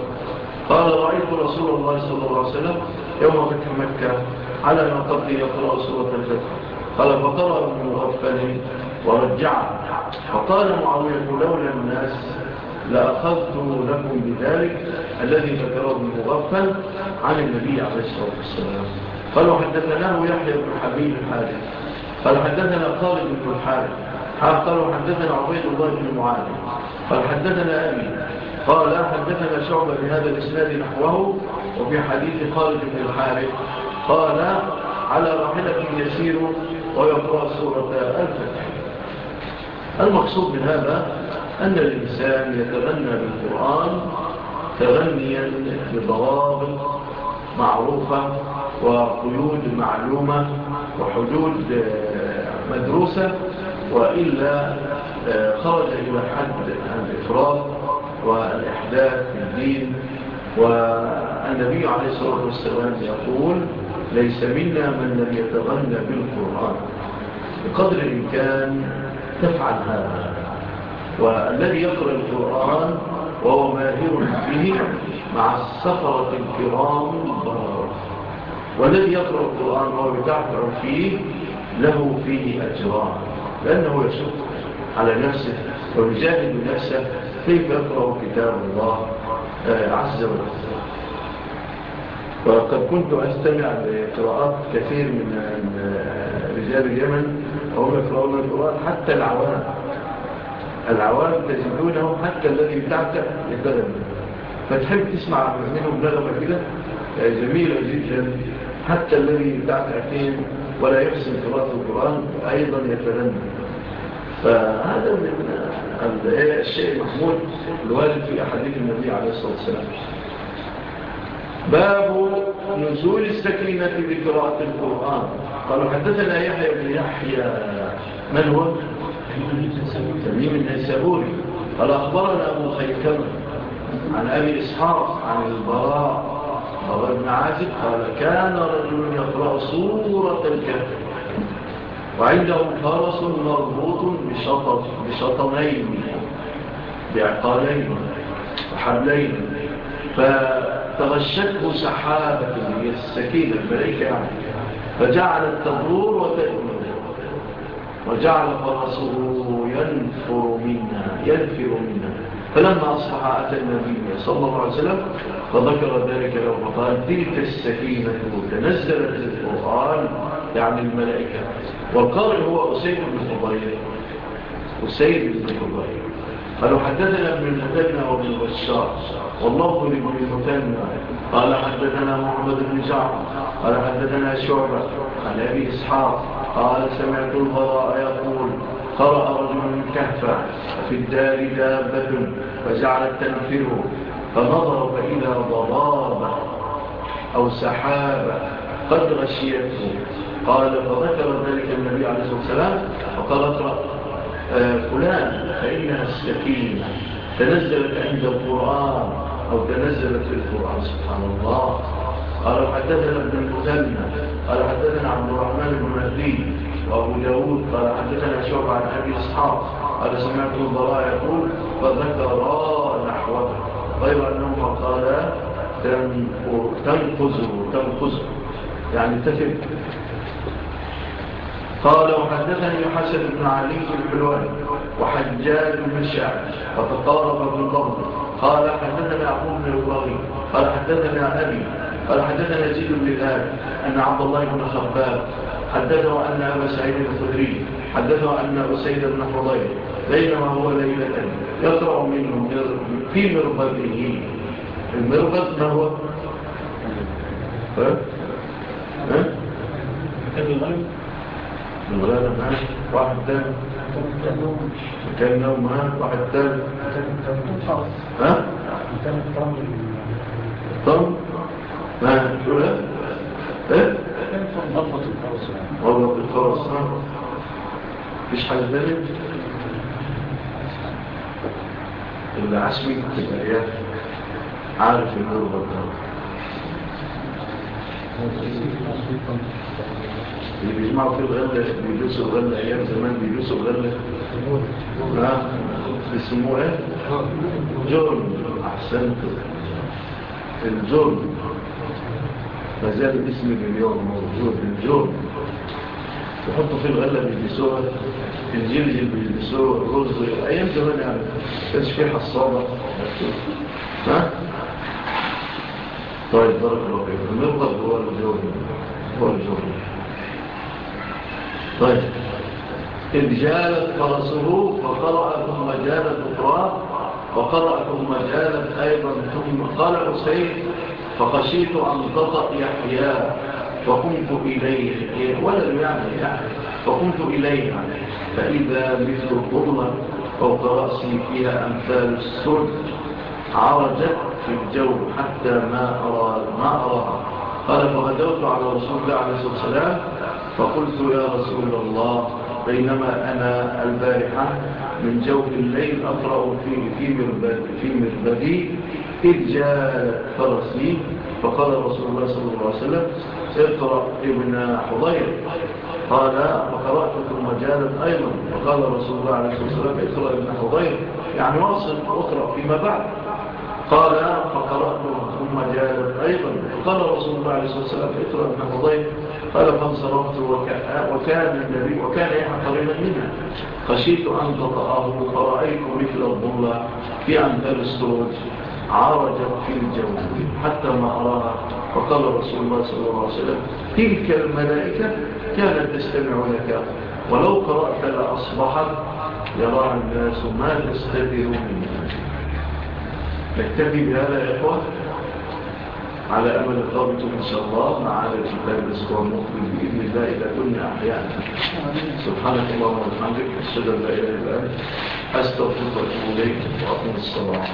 قال رأيت رسول الله صلى الله عليه وسلم يوم فتح مكة على ما قبل يقرأ سورة الفتح قال فقرأ من مغفل ورجع فقال معاوية لولا الناس لأخذت لكم بذلك الذي ذكره المغفل عن النبي عليه الصلاة والسلام. قالوا حدثناه يحيى بن حبيب الحارث. قال حدثنا خالد بن الحارث. قالوا حدثنا عبيد الله بن معاذ. قال حدثنا أبي. قال حدثنا شعبة بهذا الإسناد نحوه وفي حديث خالد بن الحارث. قال على راحلة يسير ويقرأ سورة الفتح. المقصود من هذا أن الإنسان يتغنى بالقرآن تغنيا بضوابط معروفة وقيود معلومة وحدود آه، مدروسة وإلا آه، خرج إلى حد الإفراد والإحداث في الدين. والنبي عليه الصلاة والسلام يقول ليس منا من لم يتغنى بالقرآن. بقدر الإمكان تفعل هذا. والذي يقرأ القرآن وهو ماهر به مع السفرة الكرام الضرار والذي يقرأ القرآن وهو يتعثر فيه له فيه أجران. لأنه يشك على نفسه ويجاهد نفسه كيف يقرأ كتاب الله آه، عز وجل. وقد كنت أستمع لقراءات كثير من رجال اليمن وهم يقرؤون القرآن حتى العوام. العوام تجدونهم حتى الذي بتاعته يتبدل فتحب تسمع منهم نغمة كده؟ جميلة جدا حتى الذي بتاعته فيه ولا يحسن قراءة القرآن أيضا يتبدل فهذا من الشيء المحمود الوارد في أحاديث النبي عليه الصلاة والسلام. باب نزول السكينة بقراءة القرآن. قالوا حدثنا يحيى بن يحيى. من هو؟ تميم النسابوري قال أخبرنا أبو خيكم عن أبي إسحاق عن البراء. قال ابن عازب قال كان رجل يقرأ صورة الكهف. وعنده فرس مربوط بشطف بشطنين بعقالين وحبلين. فأخبرنا تغشته سحابة هي السكينة الملائكة فجعل التمرور وتأمر وجعل فرسه ينفر منا ينفر منا. فلما أصبح أتى النبي صلى الله عليه وسلم فذكر ذلك له فقال تلك السكينة تنزلت القرآن يعني الملائكة. والقارئ هو أسيد بن حضير أسيد بن حضير قالوا حدثنا ابن المتنى وابن بشار والله لابن المتنى قال حدثنا محمد بن جعفر قال حدثنا شعبة. عن أبي إسحاق. قال سمعت البراء يقول قرأ رجل من كهفة في الدار دابة فجعلت تنفره فنظر فإلى ضرابة أو سحابة قد غشيته. قال فذكر ذلك النبي عليه الصلاة والسلام فقال اقرأ. فلان فإنها السكينة. تنزلت عند القرآن أو تنزلت في القرآن سبحان الله. قال حدثنا ابن المثنى قال حدثنا عبد الرحمن بن مهدي وأبو داود قال حدثنا شعب عن أبي إسحاق قال سمعت الضراء يقول فذكر نحوه. غير انهما قال تنقذه تنقذه يعني تفك. قال وحدثني حسن بن علي الحلواني وحجاج بن شعب وتقارب بن قبر قال حدثنا أبو بن البغي قال حدثنا أبي قال حدثنا زيد بن الآب أن عبد الله بن خباب حدثه أن أبا سعيد الخدري حدثه أن أسيد بن حضير بينما هو ليلة يقرأ منه في مربته المربط ما هو؟ ها؟ ها؟ الغلالة معاه واحد تاني التاني نوم معاه واحد تاني ها؟ التاني الطم الطم؟ ما تقول إيه؟ إيه؟ غلط الخرص غلط الخرص مفيش حاجة تاني؟ العشمي في الآيات عارف الغلط الغلط اللي بيجمعوا فيه الغلة بيلبسوا الغلة أيام زمان بيلبسوا الغلة بيسموها جرم أحسنت الجرم مازال اسم اليوم موجود الجرم يحطوا فيه الغلة بيلبسوها الجلجل بيلبسوه الرز أيام زمان يعني كانش فيه حصاله ها طيب بارك الله فيكم المرضى هو الجرم هو الجرم طيب. إذ جالت فرسه فقرأ ثم جالت أخرى وقرأ ثم جالت أيضا ثم قال حسين فخشيت أن تطأ يحيى فقمت إليه ولم يعني يعني فقمت إليه. فإذا مثل الظلمة فوق رأسي فيها أمثال السرد عرجت في الجو حتى ما أرى ما أرى قال فغدوت على رسول الله عليه الصلاة والسلام فقلت يا رسول الله بينما أنا البارحة من جوف الليل أقرأ في, في, في مربدي إذ جاء فرسي فقال رسول الله صلى الله عليه وسلم اقرأ ابن حضير. قال فقرأت ثم جالت أيضا. فقال رسول الله عليه الصلاة والسلام اقرأ ابن حضير. يعني واصل وأقرأ فيما بعد. قال فقرأت ثم جالت أيضا. فقال رسول الله عليه الصلاة والسلام اقرأ ابن حضير. قال ابن سلامة وكان النبي وكان يحن قريبا منها خشيت أن تطأه فرأيت مثل الضلة في أمثال السرود عرجت في الجو حتى ما أراها فقال رسول الله صلى الله عليه وسلم تلك الملائكة كانت تستمع لك. ولو قرأت لأصبحت يرى الناس ما تستدر منها. نكتفي بهذا يا إخوة. على أمل الرابط إن شاء الله مع عدد الكتاب الأسبوع المقبل بإذن الله إلى كل أحيان سبحانك اللهم وبحمدك أشهد أن لا إله إلا أنت أستغفرك إليك وأقم الصلاة.